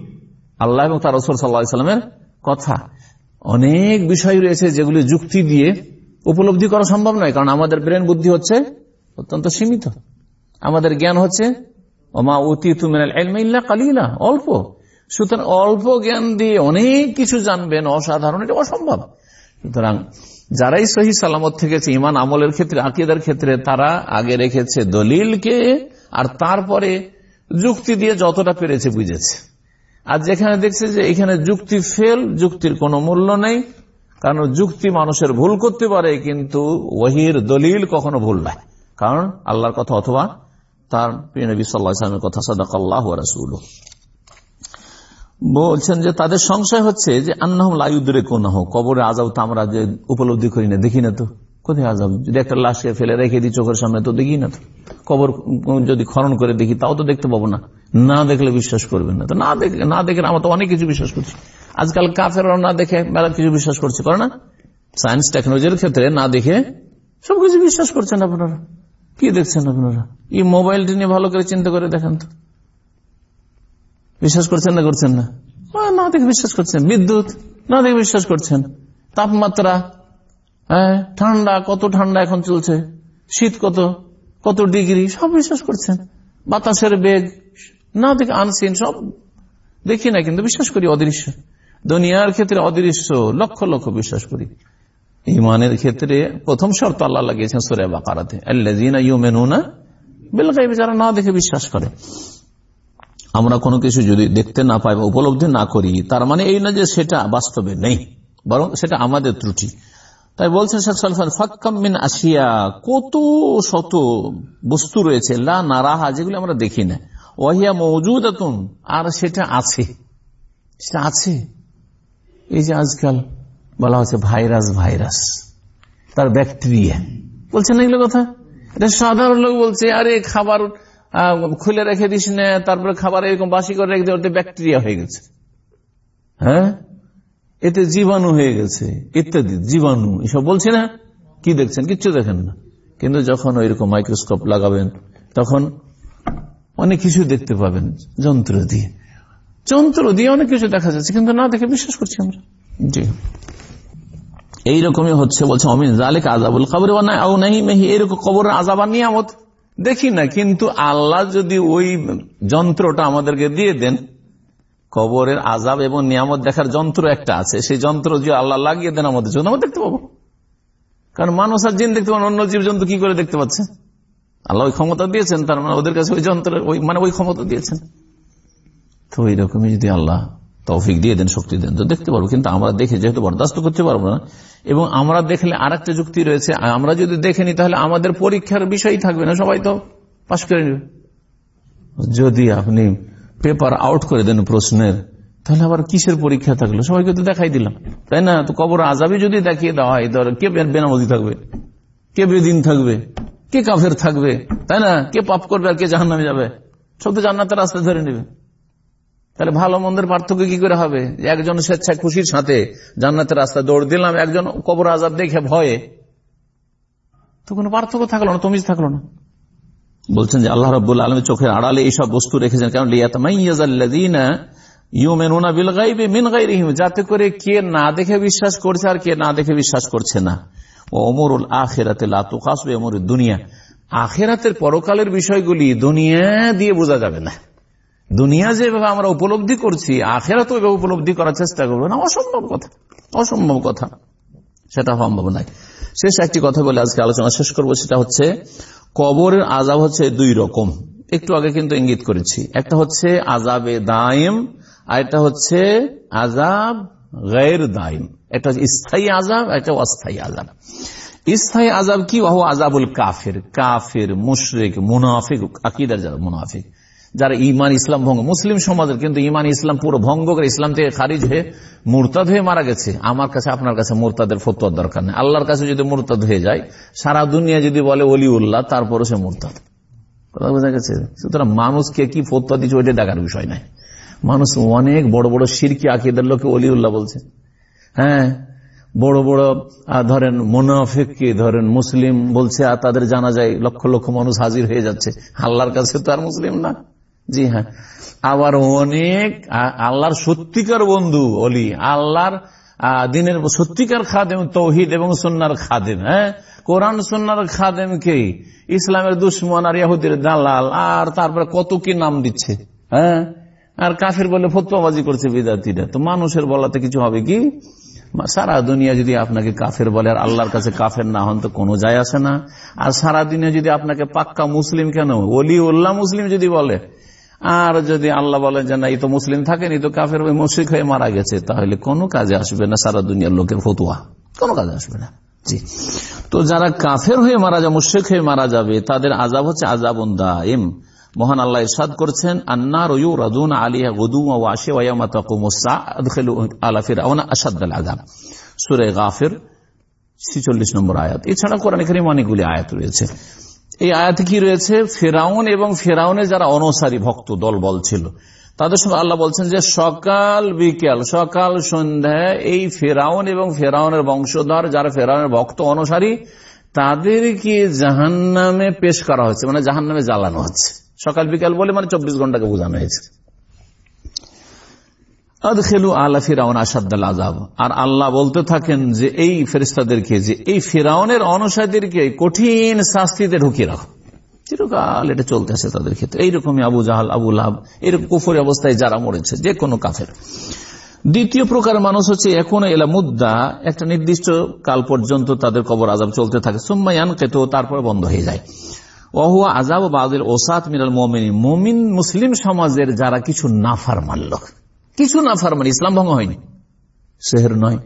Speaker 4: আল্লাহ এবং তার রসুল সাল্লা সাল্লামের কথা। অনেক বিষয় রয়েছে যেগুলি যুক্তি দিয়ে উপলব্ধি করা সম্ভব নয়, কারণ আমাদের ব্রেন বুদ্ধি হচ্ছে অত্যন্ত সীমিত। আমাদের জ্ঞান হচ্ছে ওমা অতি তুমিনা কালিলা, অল্প। সুতরাং অল্প জ্ঞান দিয়ে অনেক কিছু জানবেন, অসাধারণ, এটা অসম্ভব। সুতরাং যারাই সহি সালামত থেকেছে ইমান আমলের ক্ষেত্রে, আকিদার ক্ষেত্রে, তারা আগে রেখেছে দলিলকে, আর তারপরে যুক্তি দিয়ে যতটা পেরেছে বুঝেছে। আর যেখানে দেখছে যে এখানে যুক্তি ফেল, যুক্তির কোনো মূল্য নেই, কারণ যুক্তি মানুষের ভুল করতে পারে, কিন্তু ওহির দলিল কখনো ভুল নাই কারণ আল্লাহর কথা অথবা তার নবী সাল্লাহামের কথা সাদাক আল্লাহ রাসুল বলছেন যে তাদের সংশয় হচ্ছে যে আন্নাহ লাইউদ্রে হোক কবরে আজাব তো আমরা যে উপলব্ধি করি না, দেখি না তো। কোথায় আজাব যদি একটা লাশকে ফেলে রেখে দিই চোখের সামনে তো দেখি না তো। কবর যদি খরণ করে দেখি, তাও তো দেখতে পাবো না। না দেখলে বিশ্বাস করবেন না। তো না দেখে না দেখে আমরা তো অনেক কিছু বিশ্বাস করছি। আজকাল কাফেরাও না দেখে মেলা কিছু বিশ্বাস করছে, করে না? সায়েন্স টেকনোলজির ক্ষেত্রে না দেখে সবকিছু বিশ্বাস করছেন আপনারা। কি দেখছেন আপনারা? এই মোবাইলটি নিয়ে ভালো করে চিন্তা করে দেখেন তো। বিশ্বাস করছেন না করছেন না? না দেখে বিশ্বাস করছেন। বিদ্যুৎ, না দেখে বিশ্বাস করছেন। তাপমাত্রা হ্যাঁ ঠান্ডা, কত ঠান্ডা এখন চলছে? শীত কত? কত ডিগ্রি? সব বিশ্বাস করছেন। বাতাসের বেগ, না দেখে আনসিন, সব দেখি না, কিন্তু বিশ্বাস করি অদৃশ্য। দুনিয়ার ক্ষেত্রে অদৃশ্য, লক্ষ লক্ষ বিশ্বাস করি। ইমানের ক্ষেত্রে প্রথম শর্ত আল্লাহ লাগিয়েছেন সুরে বাকারাতে যারা না দেখে বিশ্বাস করে। আমরা কোনো কিছু যদি দেখতে না পাই বা উপলব্ধি না করি, তার মানে এই না যে সেটা বাস্তবে নেই, বরং সেটা আমাদের ত্রুটি। তাই বলছেন আসিয়া, কত শত বস্তু রয়েছে, লা নারাহা, যেগুলো আমরা দেখি না। ওয়াহিয়া মৌজুদ আর সেটা আছে। সেটা আছে। এই যে আজকাল বলা হচ্ছে ভাইরাস ভাইরাস। তার ব্যাকটেরিয়া। বলছেন এগুলো কথা? এটা সাধারণ লোক বলছে, আরে খাবার খুলে রেখে দিস না, তারপরে খাবার এরকম বাসি করে রেখে দিয়ে ব্যাকটেরিয়া হয়ে গেছে। হ্যাঁ? এতে জীবাণু হয়ে গেছে, ইত্যাদি, জীবাণু। এসব বলছি না? কি দেখছেন? কিচ্ছু দেখেন না। কিন্তু যখন ওইরকম মাইক্রোস্কোপ লাগাবেন, তখন অনেক কিছু দেখতে পাবেন, যন্ত্র দিয়ে। যন্ত্র দিয়ে অনেক কিছু দেখা যাচ্ছে, কিন্তু না দেখে বিশ্বাস করছি আমরা। জি। এইরকমই হচ্ছে, বলছে, অমিন জালেক আজাবুল খবর এরকম কবর আজাব আর নিয়ামত। দেখি না, কিন্তু আল্লাহ যদি ওই যন্ত্রটা আমাদেরকে দিয়ে দেন, কবরের আজাব এবং নিয়ামত দেখার যন্ত্র একটা আছে, সেই যন্ত্র যে আল্লাহ লাগিয়ে দেন, আমাদের জন্য আমরা দেখতে পাবো। কারণ মানুষ আর জিন দেখতে পাবেন অন্য জীব জন্তু কি করে দেখতে পাচ্ছে? আল্লাহ ওই ক্ষমতা দিয়েছেন, তার মানে ওদের কাছে ওই যন্ত্র ওই মানে ওই ক্ষমতা দিয়েছেন। তো ওই রকমই যদি আল্লাহ তৌফিক দিয়ে দেন, শক্তি দেন। তো দেখতে পারব, কিন্তু আমরা দেখে যেহেতু বরদাস্ত করতে পারব না, এবং আমরা দেখলে আর একটা যুক্তি রয়েছে আমরা যদি দেখে নি, তাহলে আমাদের পরীক্ষার বিষয় থাকবে না, সবাই তো পাশ করে নেবে। যদি আপনি পেপার আউট করে দেন প্রশ্নের, তাহলে আবার কিসের পরীক্ষা থাকল? সবাইকে তো দেখাই দিলাম। তাই না? তো কবর আজাবি যদি দেখিয়ে দেওয়া হয়, ধর কে বেনামজি থাকবে? কে বেদিন থাকবে? কে কাফের থাকবে? তাই না? কে পাপ করবে আর কে জাহান নামে যাবে? সব তো জান্নাতের রাস্তা ধরে নেবে। তাহলে ভালো মন্দের পার্থক্য কি করে হবে? একজন স্বেচ্ছায় খুশির সাথে জান্নাতের রাস্তা দৌড় দিলাম, একজন কবর আজাব দেখে ভয়ে। তো কোনো পার্থক্য থাকল না তুমি থাকল না। বলছেন যে আল্লাহ রব আলমের চোখের আড়ালে এইসব বস্তু রেখেছেন। কারণ যাতে করে কে না দেখে বিশ্বাস করছে আর কে না দেখে বিশ্বাস করছে না। ও অমরুল আখেরাতে লাতুকাসবে অমর দুনিয়া। আখেরাতের পরকালের বিষয়গুলি দুনিয়া দিয়ে বোঝা যাবে না। দুনিয়া যেভাবে আমরা উপলব্ধি করছি আখেরা তো ওইভাবে উপলব্ধি করার চেষ্টা করব না, অসম্ভব কথা অসম্ভব কথা। সেটা সম্ভব নাই শেষ একটি কথা বলে আজকে আলোচনা শেষ করব, সেটা হচ্ছে কবরের আজাব হচ্ছে দুই রকম। একটু আগে কিন্তু ইঙ্গিত করেছি। একটা হচ্ছে আজাবে দায়েম আর একটা হচ্ছে আজাব গैर দায়েম একটা হচ্ছে স্থায়ী আজাব একটা অস্থায়ী আজাব স্থায়ী আজাব কি? ওহ আজাবুল কাফের। কাফের, মুশরিক, মুনাফিক, আকিদার যারা মুনাফিক। যারা ইমান ইসলাম ভঙ্গ। মুসলিম সমাজের কিন্তু ইমান ইসলাম পুরো ভঙ্গ করে ইসলাম থেকে খারিজ হয়ে মুরতাদ হয়ে মারা গেছে। আমার কাছে, আপনার কাছে মুরতাদের ফতোয়ার দরকার নেই। আল্লাহর কাছে যদি মুরতাদ হয়ে যায়, সারা দুনিয়া যদি বলে অলি উল্লাহ তারপরও সে মুরতাদ। কথা বোঝা গেছে? সুতরাং মানুষকে কি ফতোয়া দিচ্ছে ওইটা দেখার বিষয় নাই। মানুষ অনেক বড় বড় সিরকি আকিদের লোকে অলি উল্লাহ বলছে। হ্যাঁ বড় বড় ধরেন মোনাফেককে, ধরেন মুসলিম বলছে, আর তাদের জানা যায় লক্ষ লক্ষ মানুষ হাজির হয়ে যাচ্ছে। আল্লাহর কাছে তো আর মুসলিম না। জি হ্যাঁ। আবার অনেক আল্লাহর সত্যিকার বন্ধু, অলি, আল্লাহর দিনের সত্যিকার খাদেম, তৌহিদ এবং সন্ন্যার খাদেম হ্যাঁ? কোরআন সন্ন্যার খাদেম কে? ইসলামের দুশ্মন আর ইয়াহুদের দালাল, আর তারপরে কত কি নাম দিচ্ছে হ্যাঁ? আর কাফের বলে ফতুয়াবাজি করছে বিদ্যার্থীরা তো মানুষের বলাতে কিছু হবে কি? সারা দুনিয়া যদি আপনাকে কাফের বলে আর আল্লাহর কাছে কাফের না হন, তো কোনো যায় আসে না। আর সারা দিনে যদি আপনাকে পাক্কা মুসলিম কেন? অলি উল্লাহ মুসলিম যদি বলে আর যদি আল্লাহ বলেন যে না, এই তো মুসলিম থাকেনি তো কাফের ওই মুশ্রিক হয়ে মারা গেছে, তাহলে কোনো কাজে আসবে না সারা দুনিয়ার লোকের ফতুয়া। কোনো কাজে আসবে না। জি। তো যারা কাফের হয়ে মারা যাবে মুশ্রিক হয়ে মারা যাবে, তাদের আজাব হচ্ছে আজাবন দাইম মহান আল্লাহ ইরশাদ করছেন, আন্নার রাজুন আলিয়া গুদু ওয়াশে আলা ফিরাউন আসাদ আজাব সুরে গাফের, ছিচল্লিশ নম্বর আয়াত। এছাড়া কোরআন এখানে অনেকগুলি আয়াত রয়েছে। এই আয়াতে কি রয়েছে? ফেরাউন এবং ফেরাউনে যারা অনসারী ভক্ত দল বল ছিল, তাদের সঙ্গে আল্লাহ বলছেন যে সকাল বিকেল, সকাল সন্ধ্যায় এই ফেরাউন এবং ফেরাউনের বংশধর, যারা ফেরাউনের ভক্ত, অনুসারী, তাদেরকে জাহান নামে পেশ করা হচ্ছে মানে জাহান নামে জ্বালানো হচ্ছে। সকাল বিকাল বলে মানে চব্বিশ ঘন্টাকে বোঝানো হয়েছে। খেলু আল্লাহ ফিরাউন আসাদ্দাল আজাব আর আল্লাহ বলতে থাকেন যে, এই ফেরিস্তাদেরকে যে এই ফিরাউনের অনুসারীদেরকে কঠিন শাস্তিতে ঢুকিয়ে রাখো। চিরকাল এটা চলতেছে তাদের ক্ষেত্রে। এইরকমই আবু জাহাল, আবু লাভ এরকম কুফরি অবস্থায় যারা মরেছে, যে কোনো কাফের। দ্বিতীয় প্রকার মানুষ হচ্ছে, এখন এলা মুদ্দা, একটা নির্দিষ্ট কাল পর্যন্ত তাদের কবর আজাব চলতে থাকে। সুম্মায়ান কেতো তারপরে বন্ধ হয়ে যায়। অহুয়া আজাব বাদের ওসাত মিরাল মোমিন মোমিন মুসলিম সমাজের যারা কিছু নাফার মানল কিছু নাফার মানে ইসলাম ভঙ্গ হয়নি। সেহের নয়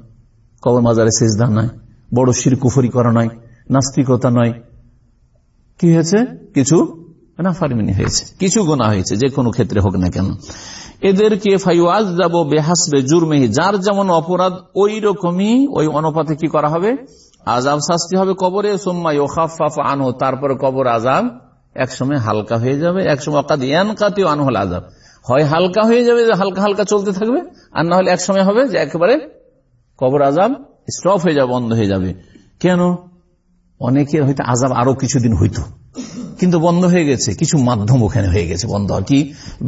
Speaker 4: কবর মাজারে সেজদা নয়, বড় শির কুফরি করা নয়, নাস্তিকতা নয়। কি হয়েছে? কিছু নাফারমিনি হয়েছে, কিছু গোনা হয়েছে, যে কোনো ক্ষেত্রে হোক না কেন। এদেরকে ফাইওয়াজ যাব বেহাসবে জুরমেহি, যার যেমন অপরাধ ওই রকমই ওই অনুপাতে কি করা হবে? আজাব শাস্তি হবে কবরে সোম্মাই ওখাফাফ আনহো, তারপরে কবর আজাব একসময় হালকা হয়ে যাবে, একসময় অকাদ ইয়ানকাতি আনহল আজাব হয় হালকা হয়ে যাবে হালকা হালকা চলতে থাকবে, আর না হলে একসময় হবে যে একেবারে কবর আজাব স্টপ হয়ে যাবে, বন্ধ হয়ে যাবে। কেন? অনেকের হয়তো আজাব আরও কিছুদিন হইতো, কিন্তু বন্ধ হয়ে গেছে, কিছু মাধ্যম ওখানে হয়ে গেছে বন্ধ। কি?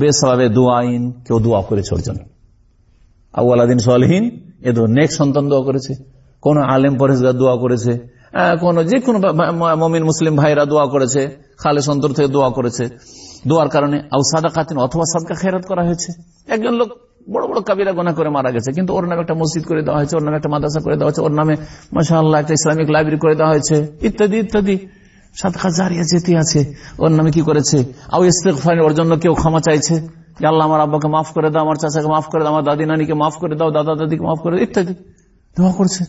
Speaker 4: বেসাবে দোয়াইন কেউ দোয়া করেছে ওর জন্য আউআলাদিন সোয়ালহীন এ তো নেক্সট সন্তান দোয়া করেছে। কোন আলেম পরেশগার দোয়া করেছে। কোন যে কোনো মমিন মুসলিম ভাইরা দোয়া করেছে। খালে সন্তর থেকে দোয়া করেছে। দোয়ার কারণে আউসাদা খাতিন অথবা সাদকা খেরাত করা হয়েছে। একজন লোক বড় বড় কাবিরা গোনা করে মারা গেছে, কিন্তু ওর নামে একটা মসজিদ করে দেওয়া হয়েছে, ওর নামে একটা মাদ্রাসা করে দেওয়া হয়েছে, ওর নামে মাসা একটা ইসলামিক লাইব্রেরি করে দেওয়া হয়েছে, ইত্যাদি ইত্যাদি। সাদকা জারিয়া যেতে আছে। ওর নামে কি করেছে? আউ ইস্তেকফার ওর জন্য কেউ ক্ষমা চাইছে? আল্লাহ আমার আব্বাকে মাফ করে দাও, আমার চাচাকে মাফ করে দাও, আমার দাদি নানিকে মাফ করে দাও, দাদা দাদিকে মাফ করে ইত্যাদি। দোয়া করছে।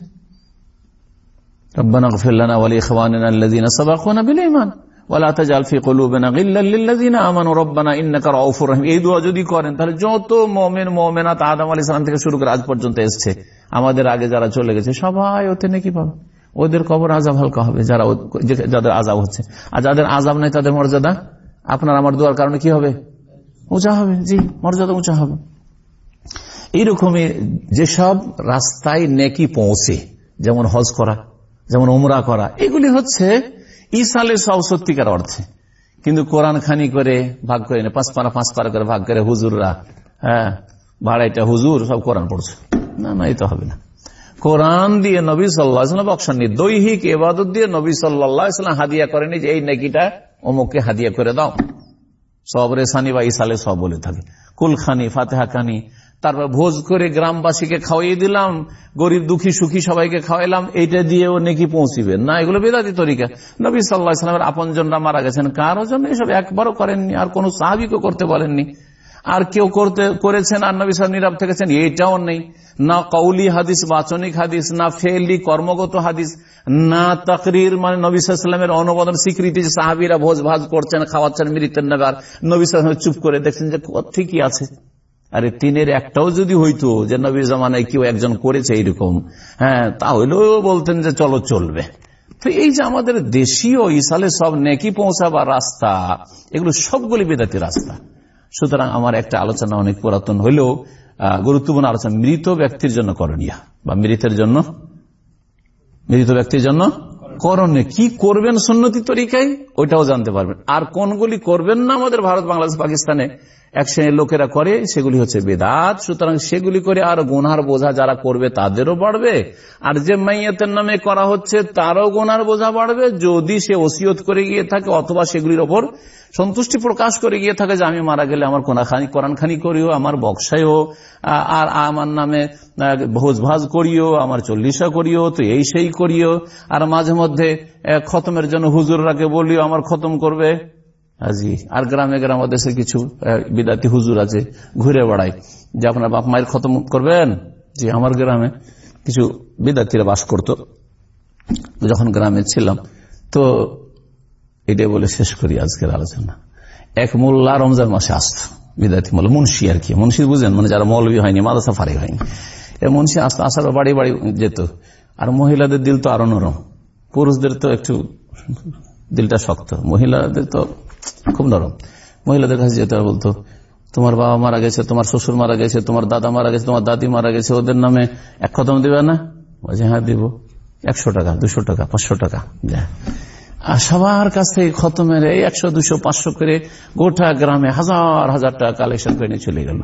Speaker 4: রব্বানা গফিল্লানা ওয়ালি খাওয়ানা আল্লাযীনা সাবাকুনা বিল ঈমান। আমাদের আগে যারা চলে গেছে, সবাই ওতে পাবে। ওদের কবর আজাব হালকা হবে, যারা যাদের আজাব হচ্ছে। আর যাদের আজাব নেই, তাদের মর্যাদা? আপনার আমার দোয়ার কারণে কি হবে? উঁচা হবে, জি, মর্যাদা উঁচা হবে। এইরকমই যেসব রাস্তায় নেকি পৌঁছে, যেমন হজ করা, যেমন ওমরা করা, এগুলি হচ্ছে সব সত্যিকার অর্থে। কিন্তু কোরআন খানি করে ভাগ করে পাঁচ পাঁচ করে ভাগ করে হুজুররা হ্যাঁ ভাড়াইটা হুজুর সব কোরআন পড়ছে। না না তো হবে না। কোরআন দিয়ে নবী সাল্লাহাম বক্সাননি দৈহিক এবাদত দিয়ে নবী সাল্লাহাম হাদিয়া করেনি যে, এই নাকিটা অমুককে হাদিয়া করে দাও। সব রেসানি বা ইসালে সব বলে থাকে। কুলখানি ফাতেহা খানি তারপর ভোজ করে গ্রামবাসীকে খাওয়াই দিলাম, গরিব দুঃখী সুখী সবাইকে খাওয়াইলাম, এইটা দিয়েও নেকি পৌঁছিবে না, এগুলো বেদাতি তরিকা। নবী সাল্লাহ ইসলামের আপন জনরা মারা গেছেন। কারও জন্য এসব একবারও করেননি, আর কোন সাহাবিকে করতে বলেননি। আর কেউ করতে, করেছেন, আর নবী সাহেব নীরব থেকেছেন, এইটাও নেই। না কৌলি হাদিস, বাচনিক হাদিস, না ফেলি কর্মগত হাদিস, না তকরির মানে নবী সাল্লামের অনুমোদন স্বীকৃতি সাহাবিরা ভোজ ভাজ করছেন, খাওয়াচ্ছেন মৃতের নাগার, নবী সাল্লাম চুপ করে দেখছেন যে ঠিকই আছে। আরে তিনের একটাও যদি হইতো যে নবী জামানায় কেউ একজন করেছে এইরকম হ্যাঁ তাহলেও বলতেন যে চলো চলবে। তো এই যে আমাদের দেশীয় ইসালে সব নেকি পৌঁছাবার রাস্তা, এগুলো সবগুলি বেদাতি রাস্তা। সুতরাং আমার একটা আলোচনা অনেক পুরাতন হইলেও গুরুত্বপূর্ণ আলোচনা মৃত ব্যক্তির জন্য করণীয়, বা মৃতের জন্য? মৃত ব্যক্তির জন্য? করণীয় কি করবেন সুন্নতি তরিকায়, ওইটাও জানতে পারবেন। আর কোনগুলি করবেন না আমাদের ভারত, বাংলাদেশ, পাকিস্তানে এক শ্রেণির লোকেরা করে, সেগুলি হচ্ছে বেদাত। সুতরাং সেগুলি করে আর গোনার বোঝা যারা করবে তাদেরও বাড়বে। আর যে মাইয়াতের নামে করা হচ্ছে, তারও গোনার বোঝা বাড়বে। যদি সে ওসিয়ত করে গিয়ে থাকে, অথবা সেগুলির ওপর সন্তুষ্টি প্রকাশ করে গিয়ে থাকে যে আমি মারা গেলে আমার কোনাখানি, কোরআনখানি করিও, আমার বক্সায়ও আর আমার নামে ভোজ ভাজ করিও, আমার চল্লিশা করিও, তো এই সেই করিও। আর মাঝে মধ্যে খতমের জন্য হুজুররাকে বলিও, আমার খতম করবে? জি আর গ্রামে গ্রামে দেশে কিছু বিদাতি হুজুর আছে, ঘুরে বেড়ায়। যে আপনার বাপ মায়ের খতম করবেন? জি, আমার গ্রামে কিছু বিদ্যার্থীরা বাস করত। যখন গ্রামে ছিলাম, তো এটাই বলে শেষ করি আজকের আলোচনা। এক মোল্লা রমজান মাসে আসত। বিদাতি মোল্লা। মুন্সি আর কি। মুন্সি বুঝেন? মানে যারা মৌলবী হয়নি মাদাসা ফারি হয়নি। এ মুন্সি আসতো, আসার বাড়ি বাড়ি যেত। আর মহিলাদের দিল তো আরও নরম। পুরুষদের তো একটু দিলটা শক্ত। মহিলাদের তো খুব নরম। মহিলাদের কাছে যেতে বলতো, তোমার বাবা মারা গেছে, তোমার শ্বশুর মারা গেছে, তোমার দাদা মারা গেছে, তোমার দাদি মারা গেছে, ওদের নামে এক খতম দিবে না? বলছে হ্যাঁ দিব। একশো টাকা, দুশো টাকা, পাঁচশো টাকা আর সবার কাছ থেকে খতমের একশো, দুশো, পাঁচশো করে গোটা গ্রামে হাজার হাজার টাকা কালেকশন করে চলে গেল।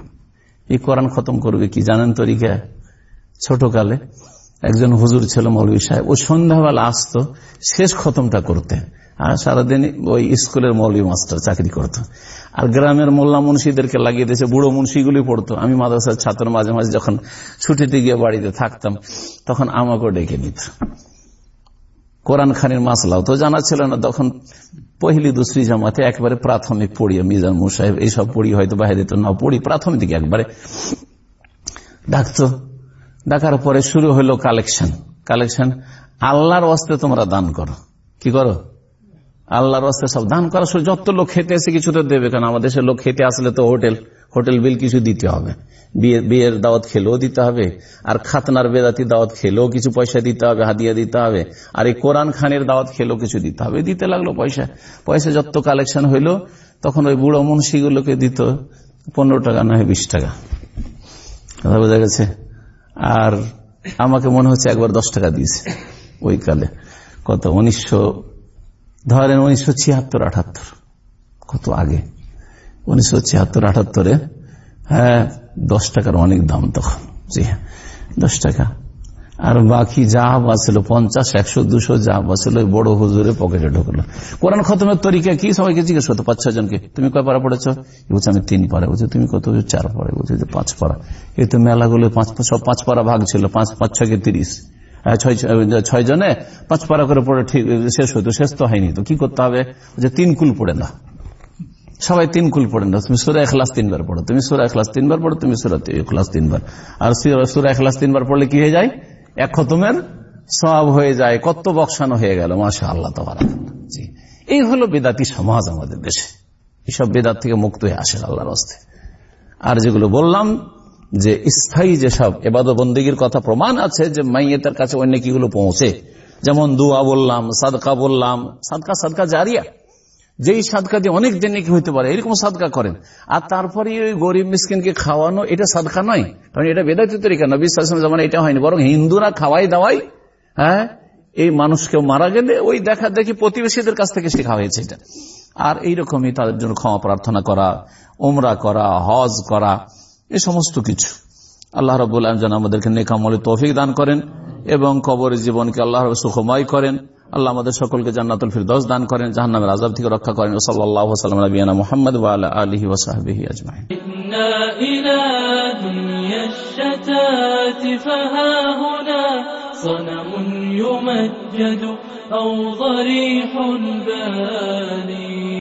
Speaker 4: এই কোরআন খতম করবে কি জানেন তরিকা? ছোট কালে একজন হুজুর ছিল মৌলী সাহেব, ও সন্ধ্যাবেলা আসতো, শেষ খতমটা করতে। আর সারাদিন ওই স্কুলের মৌলী মাস্টার চাকরি করত। আর গ্রামের মোল্লা মুন্সিদেরকে লাগিয়ে দিয়েছে, বুড়ো মুন্সিগুলি পড়তো। আমি মাদ্রাসার ছাত্র মাঝে মাঝে যখন ছুটিতে গিয়ে বাড়িতে থাকতাম, তখন আমাকেও ডেকে নিত। কোরআন খানের মাসলাও তো জানা ছিল না। তখন পহিলি দুসরি জামাতে একবারে প্রাথমিক পড়ি মিজান মুসাহেব এইসব পড়ি হয়তো বাইরে তো না পড়ি, প্রাথমিক দিকে একবারে ডাকতো। ডাকার পরে শুরু হলো কালেকশন। কালেকশন, আল্লাহর ওয়াস্তে তোমরা দান করো। কি করো? আল্লাহর ওয়াস্তে সব দান করা যত লোক খেতে এসে কিছু তো দেবে, কারণ আমাদের দেশের লোক খেতে আসলে তো হোটেল। হোটেল বিল কিছু দিতে হবে। বিয়ের দাওয়াত খেলেও দিতে হবে, আর খাতনার বেদাতি দাওয়াত খেলেও কিছু পয়সা দিতে হবে, হাদিয়া দিতে হবে, আর এই কোরআন খানের দাওয়াত খেলেও কিছু দিতে হবে। দিতে লাগল পয়সা। পয়সা যত কালেকশন হইল, তখন ওই বুড়ো মুন্সিগুলোকে দিত পনেরো টাকা, নয় বিশ টাকা। কথা বোঝা গেছে? আর আমাকে মনে হচ্ছে একবার দশ টাকা দিয়েছে ওই কালে। কত? উনিশশো ধরেন উনিশশো ছিয়াত্তর আঠাত্তর কত আগে? উনিশশো ছিয়াত্তর আঠাত্তরে হ্যাঁ দশ টাকার অনেক দাম তখন। জি, দশ টাকা। আর বাকি যা বাঁচল পঞ্চাশ, একশো, দুশো যা বাঁচল বড় হুজুরে পকেটে ঢুকলো। কোরআন খতমের তরিকা কি? সবাইকে জিজ্ঞেস করতো, পাঁচ ছজনকে তুমি কয় পারা পড়েছ? বলছে, আমি তিন পারা বলছি, তুমি কত? চার পারা বলছি যে পাঁচ পারা এই তো মেলাগুলো পাঁচ, সব পাঁচ পারা ভাগ ছিল, পাঁচ পাঁচ, ছয়কে তিরিশ। ছয় জনে পাঁচ পারা করে পড়ে ঠিক, শেষ হইতো শেষ তো হয়নি। তো কি করতে হবে? যে তিন কুল পড়ে না। সবাই তিন কুল পড়ে না। তুমি সুরা এখলাস তিনবার পড়ো। তুমি সুরা এখলাস তিনবার পড়ো, তুমি সুরা এখলাস তিনবার। আর সুরা এখলাস তিনবার পড়লে কি হয়ে যায়? এক খতমের সব হয়ে যায়, কত বকসানো হয়ে গেল মাসা আল্লাহ তোমার জি। এই হলো বেদাতি সমাজ আমাদের দেশে। এইসব বেদাত থেকে মুক্ত হয়ে আসেন আল্লাহর হস্তে। আর যেগুলো বললাম, যে স্থায়ী যেসব এবাদ বন্দীগীর কথা প্রমাণ আছে, যে মাইয়েতার কাছে অন্য কিগুলো পৌঁছে। যেমন দুয়া বললাম, সাদকা বললাম, সাদকা সাদকা জারিয়া। যেই সাদকা দিয়ে অনেক দিন নাকি হইতে পারে, এরকম সাদকা করেন। আর তারপরে ওই গরিব মিসকিনকে খাওয়ানো, এটা সাদকা নয়। কারণ এটা বেদাতি তরিকা। নবী যেমন এটা হয়নি। বরং হিন্দুরা খাওয়াই দাওয়াই হ্যাঁ এই মানুষকে মারা গেলে ওই দেখা দেখি প্রতিবেশীদের কাছ থেকে শেখা হয়েছে এটা। আর এইরকমই তাদের জন্য ক্ষমা প্রার্থনা করা ওমরা করা, হজ করা, এ সমস্ত কিছু। আল্লাহ রবুল আলম যেন আমাদেরকে নেকামলে তৌফিক দান করেন এবং কবরের জীবনকে আল্লাহ সুখময় করেন। আল্লাহ আমাদের সকলকে জান্নাতুল ফিরদৌস দান করেন জাহান্নামের আজাব থেকে রক্ষা করেন সাল্লাল্লাহু সাল্লাম নবিয়ানা মুহাম্মদ ওয়া আলা আলিহি ওয়া সাহবিহি আজমাইন
Speaker 3: جئنا إلى دنيا الشتات فها هنا صنم يمجد أو ضريح باني